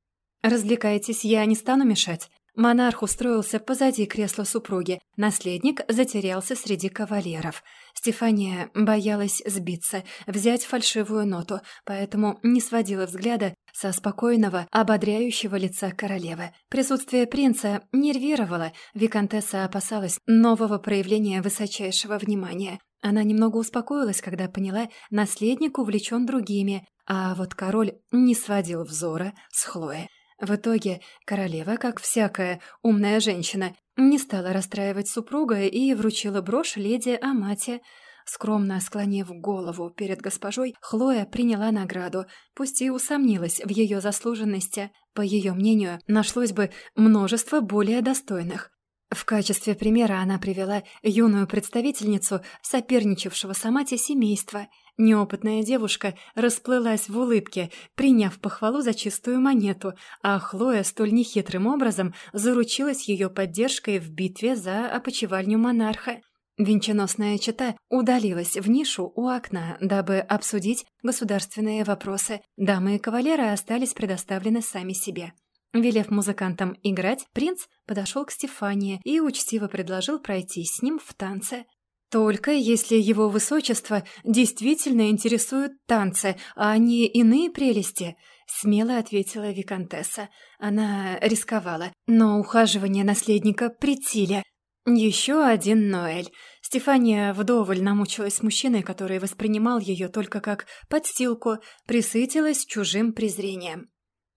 «Развлекайтесь, я не стану мешать». Монарх устроился позади кресла супруги. Наследник затерялся среди кавалеров. Стефания боялась сбиться, взять фальшивую ноту, поэтому не сводила взгляда со спокойного, ободряющего лица королевы. Присутствие принца нервировало, виконтесса опасалась нового проявления высочайшего внимания. Она немного успокоилась, когда поняла, наследник увлечен другими, а вот король не сводил взора с Хлои. В итоге королева, как всякая умная женщина, не стала расстраивать супруга и вручила брошь леди Амате. Скромно склонив голову перед госпожой, Хлоя приняла награду, пусть и усомнилась в ее заслуженности. По ее мнению, нашлось бы множество более достойных. В качестве примера она привела юную представительницу соперничавшего с Амати семейства – Неопытная девушка расплылась в улыбке, приняв похвалу за чистую монету, а Хлоя столь нехитрым образом заручилась ее поддержкой в битве за опочивальню монарха. Венчаносная чета удалилась в нишу у окна, дабы обсудить государственные вопросы. Дамы и кавалеры остались предоставлены сами себе. Велев музыкантам играть, принц подошел к Стефании и учтиво предложил пройти с ним в танце. «Только если его высочество действительно интересуют танцы, а не иные прелести», — смело ответила виконтесса. Она рисковала, но ухаживание наследника притили. Еще один Ноэль. Стефания вдоволь намучилась с мужчиной, который воспринимал ее только как подстилку, присытилась чужим презрением.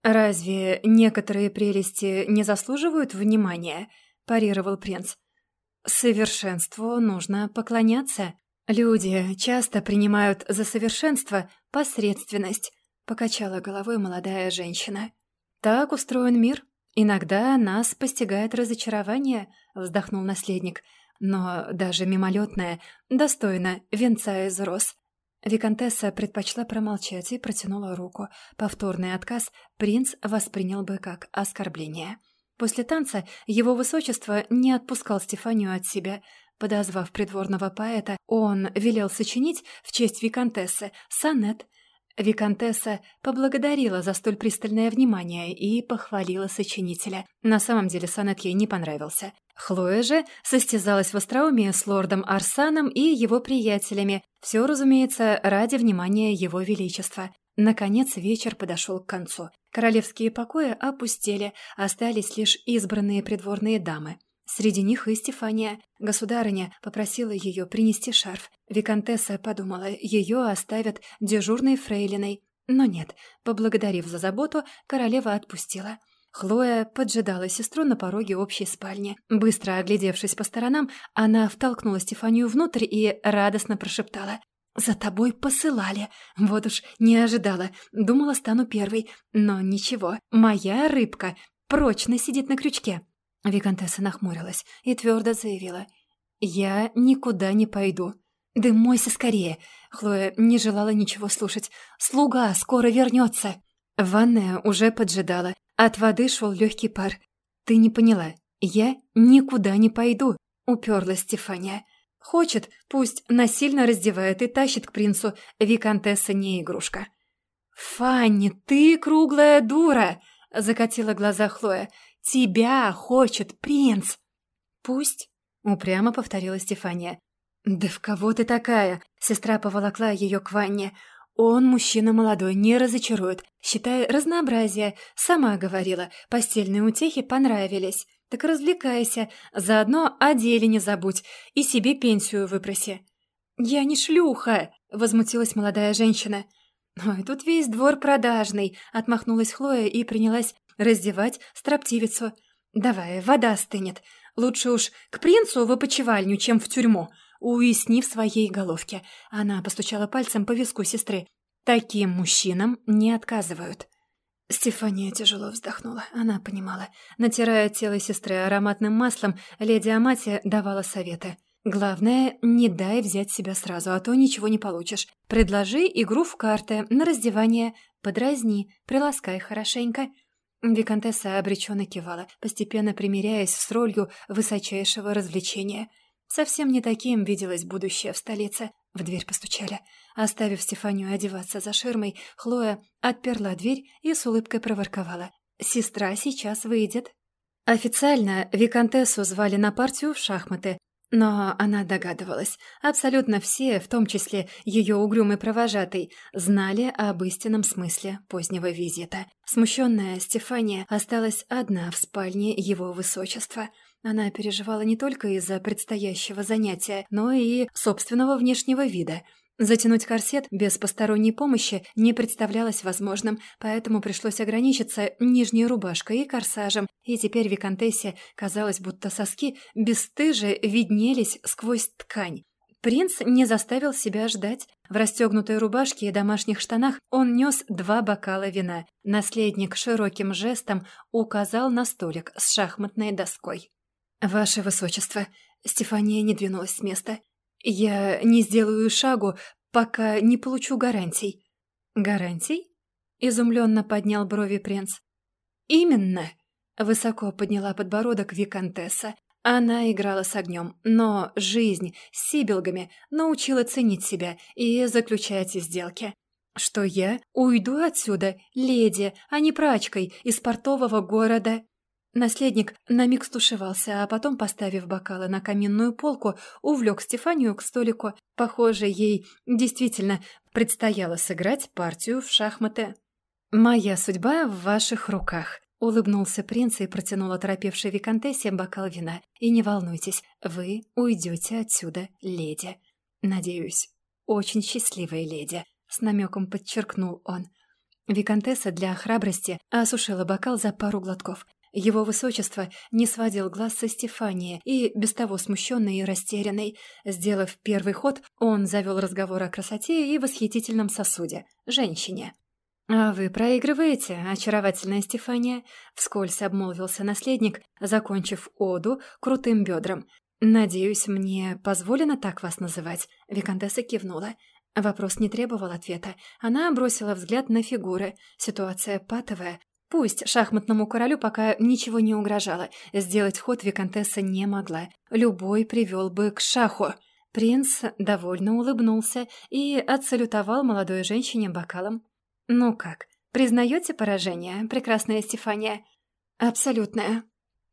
«Разве некоторые прелести не заслуживают внимания?» – парировал принц. «Совершенству нужно поклоняться. Люди часто принимают за совершенство посредственность», – покачала головой молодая женщина. «Так устроен мир. Иногда нас постигает разочарование», – вздохнул наследник. «Но даже мимолетное достойно венца из роз. Викантесса предпочла промолчать и протянула руку. Повторный отказ принц воспринял бы как оскорбление. После танца его высочество не отпускал Стефанию от себя. Подозвав придворного поэта, он велел сочинить в честь Викантессы сонет. Викантесса поблагодарила за столь пристальное внимание и похвалила сочинителя. На самом деле сонет ей не понравился. Хлоя же состязалась в остроумии с лордом Арсаном и его приятелями. Все, разумеется, ради внимания его величества. Наконец вечер подошел к концу. Королевские покои опустели, остались лишь избранные придворные дамы. Среди них и Стефания. Государыня попросила ее принести шарф. Викантесса подумала, ее оставят дежурной фрейлиной. Но нет, поблагодарив за заботу, королева отпустила. Хлоя поджидала сестру на пороге общей спальни. Быстро оглядевшись по сторонам, она втолкнула Стефанию внутрь и радостно прошептала. «За тобой посылали. Вот уж не ожидала. Думала, стану первой. Но ничего, моя рыбка прочно сидит на крючке». Викантесса нахмурилась и твердо заявила. «Я никуда не пойду». «Да мойся скорее!» Хлоя не желала ничего слушать. «Слуга скоро вернется!» Ванная уже поджидала. От воды шел легкий пар. «Ты не поняла. Я никуда не пойду», — уперлась Стефания. «Хочет, пусть насильно раздевает и тащит к принцу. Викантесса не игрушка». «Фанни, ты круглая дура!» — закатила глаза Хлоя. «Тебя хочет принц!» «Пусть», — упрямо повторила Стефания. «Да в кого ты такая?» — сестра поволокла ее к ванне. Он, мужчина молодой, не разочарует. Считай, разнообразие. Сама говорила, постельные утехи понравились. Так развлекайся, заодно о деле не забудь и себе пенсию выпроси». «Я не шлюха!» — возмутилась молодая женщина. «Ой, тут весь двор продажный», — отмахнулась Хлоя и принялась раздевать строптивицу. «Давай, вода стынет. Лучше уж к принцу в опочивальню, чем в тюрьму уясни в своей головке. Она постучала пальцем по виску сестры. Таким мужчинам не отказывают. Стефания тяжело вздохнула. Она понимала. Натирая тело сестры ароматным маслом, леди Амати давала советы. «Главное, не дай взять себя сразу, а то ничего не получишь. Предложи игру в карты на раздевание, подразни, приласкай хорошенько». Викантесса обреченно кивала, постепенно примиряясь с ролью высочайшего развлечения – Совсем не таким виделось будущее в столице. В дверь постучали. Оставив Стефанию одеваться за ширмой, Хлоя отперла дверь и с улыбкой проворковала. «Сестра сейчас выйдет». Официально Викантессу звали на партию в шахматы, но она догадывалась. Абсолютно все, в том числе ее угрюмый провожатый, знали об истинном смысле позднего визита. Смущенная Стефания осталась одна в спальне его высочества – она переживала не только из-за предстоящего занятия, но и собственного внешнего вида. Затянуть корсет без посторонней помощи не представлялось возможным, поэтому пришлось ограничиться нижней рубашкой и корсажем, и теперь Викантессе казалось, будто соски бесстыже виднелись сквозь ткань. Принц не заставил себя ждать. В расстегнутой рубашке и домашних штанах он нес два бокала вина. Наследник широким жестом указал на столик с шахматной доской. «Ваше высочество», — Стефания не двинулась с места, — «я не сделаю шагу, пока не получу гарантий». «Гарантий?» — изумленно поднял брови принц. «Именно!» — высоко подняла подбородок Викантесса. Она играла с огнем, но жизнь с сибилгами научила ценить себя и заключать сделки. Что я уйду отсюда, леди, а не прачкой из портового города. Наследник на миг стушевался, а потом, поставив бокалы на каминную полку, увлек Стефанию к столику. Похоже, ей действительно предстояло сыграть партию в шахматы. «Моя судьба в ваших руках», Улыбнулся принц и протянул оторопевшей виконтессе бокал вина. «И не волнуйтесь, вы уйдете отсюда, леди. Надеюсь, очень счастливая леди», — с намеком подчеркнул он. Виконтесса для храбрости осушила бокал за пару глотков. Его высочество не сводил глаз со Стефании и, без того смущенный и растерянный, сделав первый ход, он завел разговор о красоте и восхитительном сосуде — женщине. «А вы проигрываете, очаровательная Стефания», — вскользь обмолвился наследник, закончив оду крутым бедром. «Надеюсь, мне позволено так вас называть?» — Викантесса кивнула. Вопрос не требовал ответа. Она бросила взгляд на фигуры. Ситуация патовая, Пусть шахматному королю пока ничего не угрожало, сделать ход виконтесса не могла. Любой привел бы к шаху. Принц довольно улыбнулся и отсалютовал молодой женщине бокалом. «Ну как, признаете поражение, прекрасная Стефания?» «Абсолютное».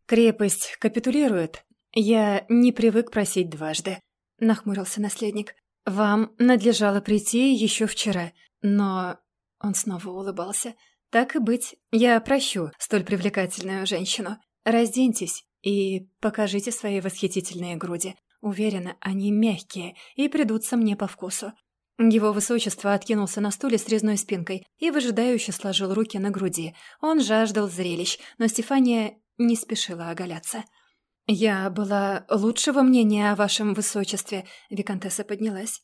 «Крепость капитулирует. Я не привык просить дважды», — нахмурился наследник. «Вам надлежало прийти еще вчера, но...» Он снова улыбался — «Так и быть, я прощу столь привлекательную женщину. Разденьтесь и покажите свои восхитительные груди. Уверена, они мягкие и придутся мне по вкусу». Его высочество откинулся на стуле с резной спинкой и выжидающе сложил руки на груди. Он жаждал зрелищ, но Стефания не спешила оголяться. «Я была лучшего мнения о вашем высочестве», — Викантесса поднялась.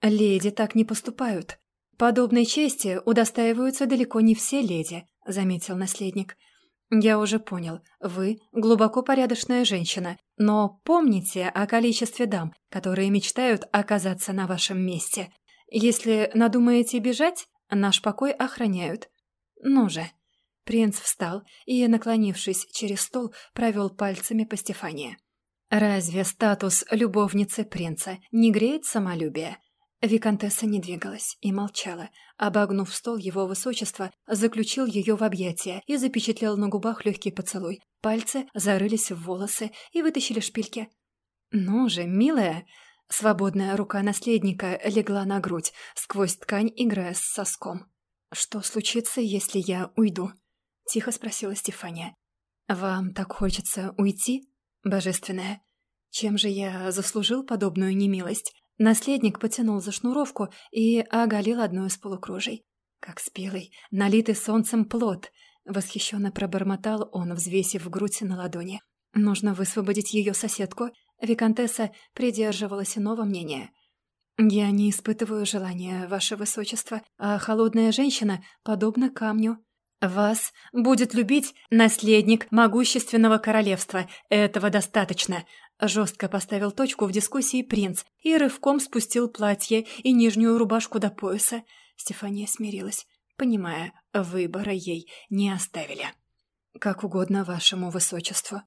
«Леди так не поступают», «Подобной чести удостаиваются далеко не все леди», — заметил наследник. «Я уже понял, вы глубоко порядочная женщина, но помните о количестве дам, которые мечтают оказаться на вашем месте. Если надумаете бежать, наш покой охраняют. Ну же». Принц встал и, наклонившись через стол, провел пальцами по Стефании. «Разве статус любовницы принца не греет самолюбие?» Викантесса не двигалась и молчала. Обогнув стол, его высочество заключил ее в объятия и запечатлел на губах легкий поцелуй. Пальцы зарылись в волосы и вытащили шпильки. «Ну же, милая!» Свободная рука наследника легла на грудь, сквозь ткань играя с соском. «Что случится, если я уйду?» — тихо спросила Стефания. «Вам так хочется уйти, божественная? Чем же я заслужил подобную немилость?» Наследник потянул за шнуровку и оголил одну из полукружей. Как спелый, налитый солнцем плод, восхищенно пробормотал он, взвесив грудь на ладони. Нужно высвободить ее соседку. Викантесса придерживалась иного мнения. «Я не испытываю желания, ваше высочество, а холодная женщина подобна камню. Вас будет любить наследник могущественного королевства. Этого достаточно. Жестко поставил точку в дискуссии принц и рывком спустил платье и нижнюю рубашку до пояса. Стефания смирилась, понимая, выбора ей не оставили. «Как угодно вашему высочеству».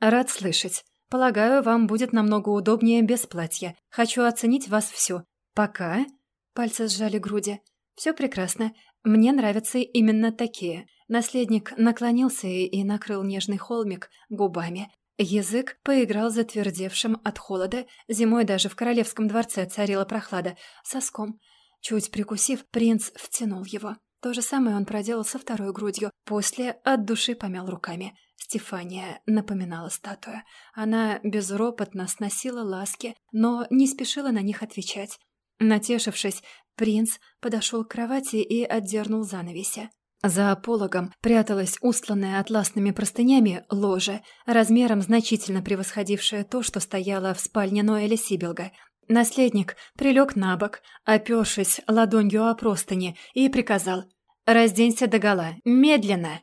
«Рад слышать. Полагаю, вам будет намного удобнее без платья. Хочу оценить вас всю. Пока...» Пальцы сжали груди. «Все прекрасно. Мне нравятся именно такие». Наследник наклонился и накрыл нежный холмик губами, Язык поиграл затвердевшим от холода, зимой даже в королевском дворце царила прохлада, соском. Чуть прикусив, принц втянул его. То же самое он проделал со второй грудью, после от души помял руками. Стефания напоминала статуя. Она безропотно сносила ласки, но не спешила на них отвечать. Натешившись, принц подошел к кровати и отдернул занавеси. За пологом пряталась устланная атласными простынями ложе, размером значительно превосходившее то, что стояло в спальне Ноэля Сибилга. Наследник прилег на бок, опершись ладонью о простыни, и приказал «Разденься догола, медленно!»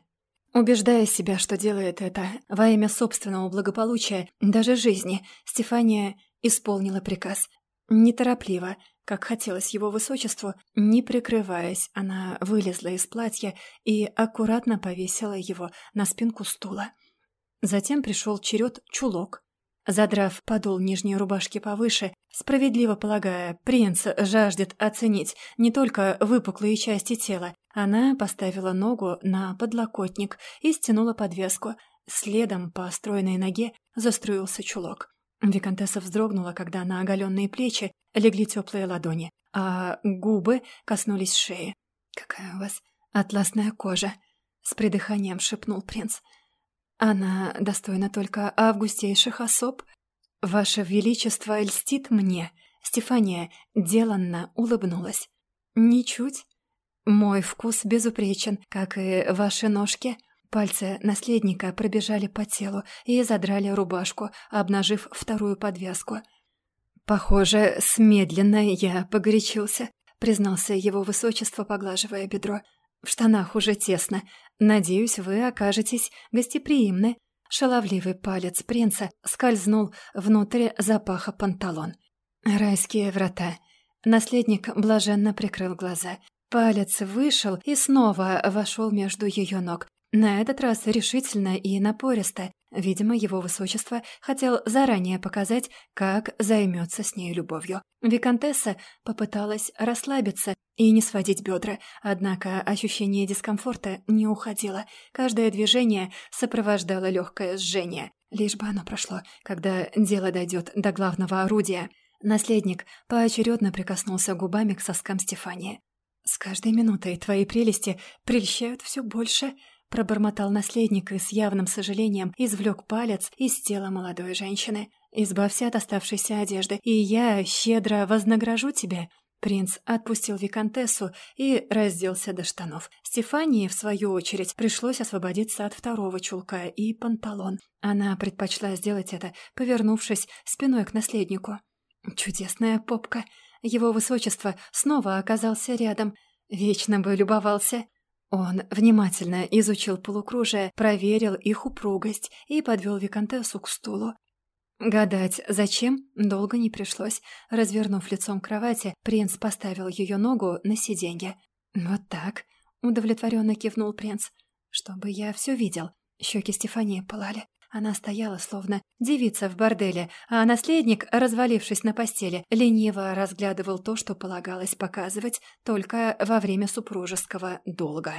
Убеждая себя, что делает это во имя собственного благополучия, даже жизни, Стефания исполнила приказ. Неторопливо, как хотелось его высочеству, не прикрываясь, она вылезла из платья и аккуратно повесила его на спинку стула. Затем пришел черед чулок. Задрав подол нижней рубашки повыше, справедливо полагая, принц жаждет оценить не только выпуклые части тела, она поставила ногу на подлокотник и стянула подвеску. Следом по стройной ноге заструился чулок. Викантесса вздрогнула, когда на оголенные плечи легли теплые ладони, а губы коснулись шеи. «Какая у вас атласная кожа!» с придыханием шепнул принц. «Она достойна только августейших особ. Ваше Величество льстит мне». Стефания деланно улыбнулась. «Ничуть. Мой вкус безупречен, как и ваши ножки». Пальцы наследника пробежали по телу и задрали рубашку, обнажив вторую подвязку. «Похоже, смедленно я погорячился», — признался его высочество, поглаживая бедро. «В штанах уже тесно. Надеюсь, вы окажетесь гостеприимны». Шаловливый палец принца скользнул внутрь запаха панталон. Райские врата. Наследник блаженно прикрыл глаза. Палец вышел и снова вошел между ее ног, на этот раз решительно и напористо. Видимо, его высочество хотел заранее показать, как займется с ней любовью. Викантесса попыталась расслабиться и не сводить бедра, однако ощущение дискомфорта не уходило. Каждое движение сопровождало легкое жжение. Лишь бы оно прошло, когда дело дойдет до главного орудия. Наследник поочередно прикоснулся губами к соскам Стефании. «С каждой минутой твои прелести прельщают все больше», Пробормотал наследник и с явным сожалением извлек палец из тела молодой женщины. «Избавься от оставшейся одежды, и я щедро вознагражу тебя». Принц отпустил виконтессу и разделся до штанов. Стефании, в свою очередь, пришлось освободиться от второго чулка и панталон. Она предпочла сделать это, повернувшись спиной к наследнику. Чудесная попка. Его высочество снова оказался рядом. Вечно бы любовался. Он внимательно изучил полукружие, проверил их упругость и подвел Викантессу к стулу. Гадать, зачем, долго не пришлось. Развернув лицом к кровати, принц поставил ее ногу на сиденье. «Вот так», — удовлетворенно кивнул принц. «Чтобы я все видел». Щеки Стефании пылали. Она стояла, словно девица в борделе, а наследник, развалившись на постели, лениво разглядывал то, что полагалось показывать только во время супружеского долга.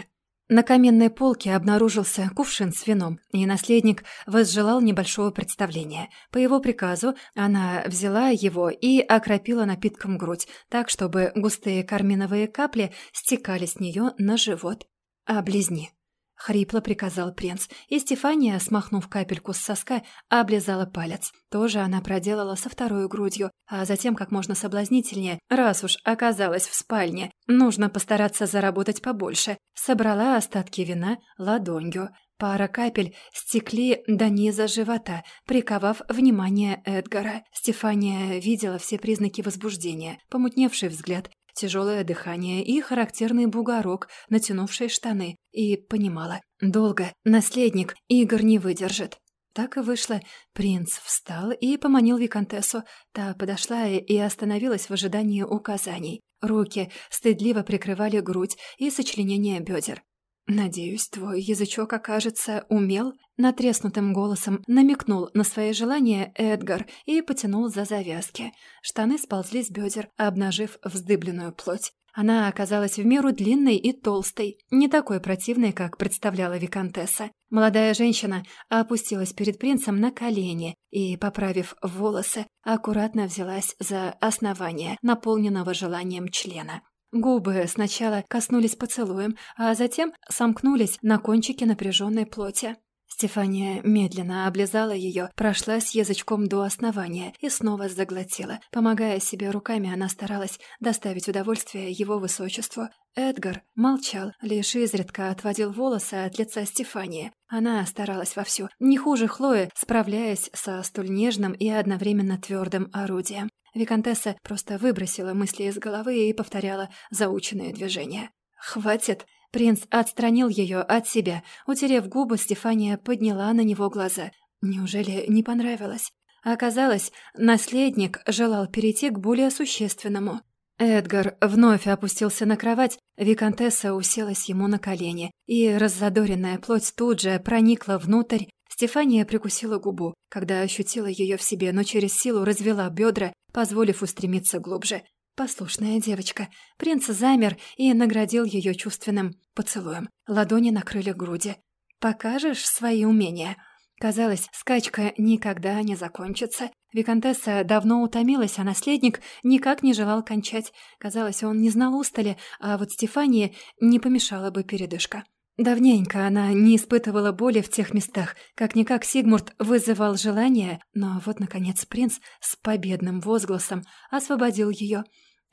На каменной полке обнаружился кувшин с вином, и наследник возжелал небольшого представления. По его приказу она взяла его и окропила напитком грудь, так, чтобы густые карминовые капли стекали с нее на живот. «Облизни», — хрипло приказал принц, и Стефания, смахнув капельку с соска, облизала палец. Тоже она проделала со второй грудью, а затем как можно соблазнительнее, раз уж оказалась в спальне, нужно постараться заработать побольше, собрала остатки вина ладонью. Пара капель стекли до низа живота, приковав внимание Эдгара. Стефания видела все признаки возбуждения, помутневший взгляд, тяжелое дыхание и характерный бугорок, натянувший штаны, и понимала, долго наследник Игорь не выдержит. Так и вышло. Принц встал и поманил виконтессу. Та подошла и остановилась в ожидании указаний. Руки стыдливо прикрывали грудь и сочленение бедер. «Надеюсь, твой язычок окажется умел?» Натреснутым голосом намекнул на свои желания Эдгар и потянул за завязки. Штаны сползли с бедер, обнажив вздыбленную плоть. Она оказалась в меру длинной и толстой, не такой противной, как представляла Викантесса. Молодая женщина опустилась перед принцем на колени и, поправив волосы, аккуратно взялась за основание наполненного желанием члена. Губы сначала коснулись поцелуем, а затем сомкнулись на кончике напряженной плоти. Стефания медленно облизала ее, прошлась язычком до основания и снова заглотила. Помогая себе руками, она старалась доставить удовольствие его высочеству. Эдгар молчал, лишь изредка отводил волосы от лица Стефании. Она старалась вовсю, не хуже Хлои, справляясь со столь нежным и одновременно твердым орудием. Викантесса просто выбросила мысли из головы и повторяла заученные движения. «Хватит!» Принц отстранил ее от себя. Утерев губы, Стефания подняла на него глаза. Неужели не понравилось? Оказалось, наследник желал перейти к более существенному. Эдгар вновь опустился на кровать, Викантесса уселась ему на колени, и раззадоренная плоть тут же проникла внутрь. Стефания прикусила губу, когда ощутила ее в себе, но через силу развела бедра, позволив устремиться глубже. Послушная девочка. Принц замер и наградил ее чувственным поцелуем. Ладони накрыли груди. «Покажешь свои умения?» Казалось, скачка никогда не закончится. Викантесса давно утомилась, а наследник никак не желал кончать. Казалось, он не знал устали, а вот Стефании не помешала бы передышка. Давненько она не испытывала боли в тех местах. Как-никак Сигмурт вызывал желание, но вот, наконец, принц с победным возгласом освободил ее.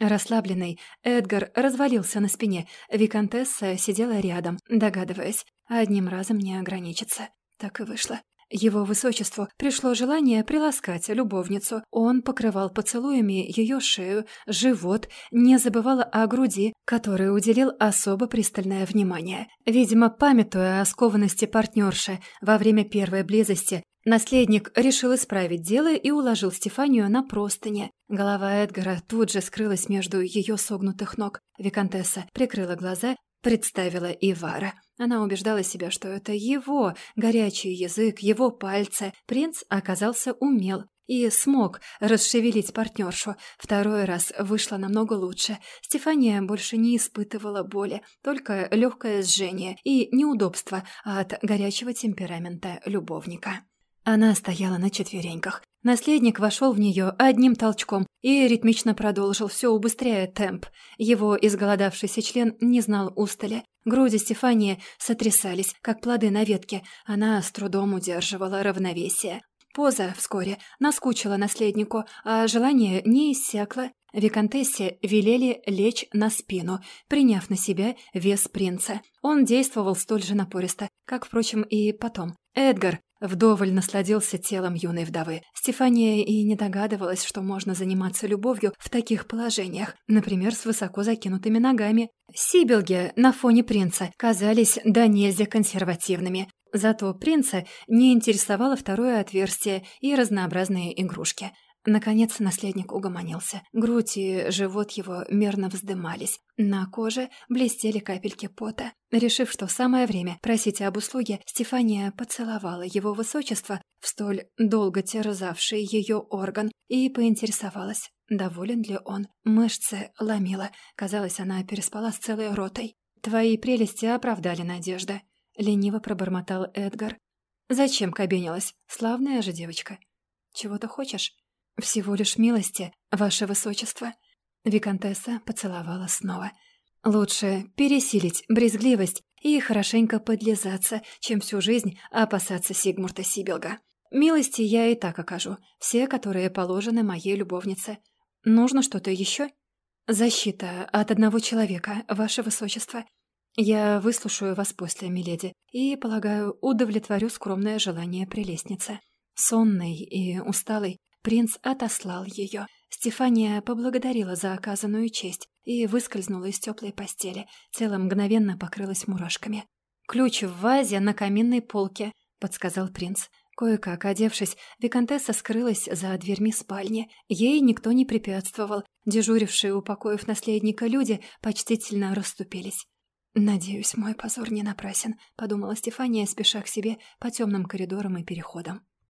Расслабленный, Эдгар развалился на спине. Викантесса сидела рядом, догадываясь, одним разом не ограничится. Так и вышло. Его высочеству пришло желание приласкать любовницу. Он покрывал поцелуями ее шею, живот, не забывал о груди, которой уделил особо пристальное внимание. Видимо, памятуя о скованности партнерши во время первой близости, наследник решил исправить дело и уложил Стефанию на простыне. Голова Эдгара тут же скрылась между ее согнутых ног. Викантесса прикрыла глаза, представила Ивара. Она убеждала себя, что это его горячий язык, его пальцы. Принц оказался умел и смог расшевелить партнершу. Второй раз вышло намного лучше. Стефания больше не испытывала боли, только легкое сжение и неудобство от горячего темперамента любовника. Она стояла на четвереньках. Наследник вошел в нее одним толчком и ритмично продолжил, все убыстряя темп. Его изголодавшийся член не знал устали. Груди Стефании сотрясались, как плоды на ветке. Она с трудом удерживала равновесие. Поза вскоре наскучила наследнику, а желание не иссякло. Викантессе велели лечь на спину, приняв на себя вес принца. Он действовал столь же напористо, как, впрочем, и потом. Эдгар Вдоволь насладился телом юной вдовы. Стефания и не догадывалась, что можно заниматься любовью в таких положениях, например, с высоко закинутыми ногами. Сибилги на фоне принца казались до нельзя консервативными. Зато принца не интересовало второе отверстие и разнообразные игрушки. Наконец наследник угомонился. Грудь и живот его мерно вздымались. На коже блестели капельки пота. Решив, что самое время просить об услуге, Стефания поцеловала его высочество в столь долго терзавший ее орган и поинтересовалась, доволен ли он. Мышцы ломила. Казалось, она переспала с целой ротой. «Твои прелести оправдали надежда», — лениво пробормотал Эдгар. «Зачем кабенилась? Славная же девочка. Чего ты хочешь?» «Всего лишь милости, ваше высочество». Викантесса поцеловала снова. «Лучше пересилить брезгливость и хорошенько подлизаться, чем всю жизнь опасаться Сигмурта Сибилга. Милости я и так окажу, все, которые положены моей любовнице. Нужно что-то еще?» «Защита от одного человека, ваше высочество. Я выслушаю вас после, миледи, и, полагаю, удовлетворю скромное желание прелестницы». Сонный и усталый, Принц отослал ее. Стефания поблагодарила за оказанную честь и выскользнула из теплой постели. Тело мгновенно покрылось мурашками. «Ключ в вазе на каминной полке», — подсказал принц. Кое-как одевшись, Викантесса скрылась за дверьми спальни. Ей никто не препятствовал. Дежурившие у покоев наследника люди почтительно расступились. «Надеюсь, мой позор не напрасен», — подумала Стефания, спеша к себе по темным коридорам и переходам.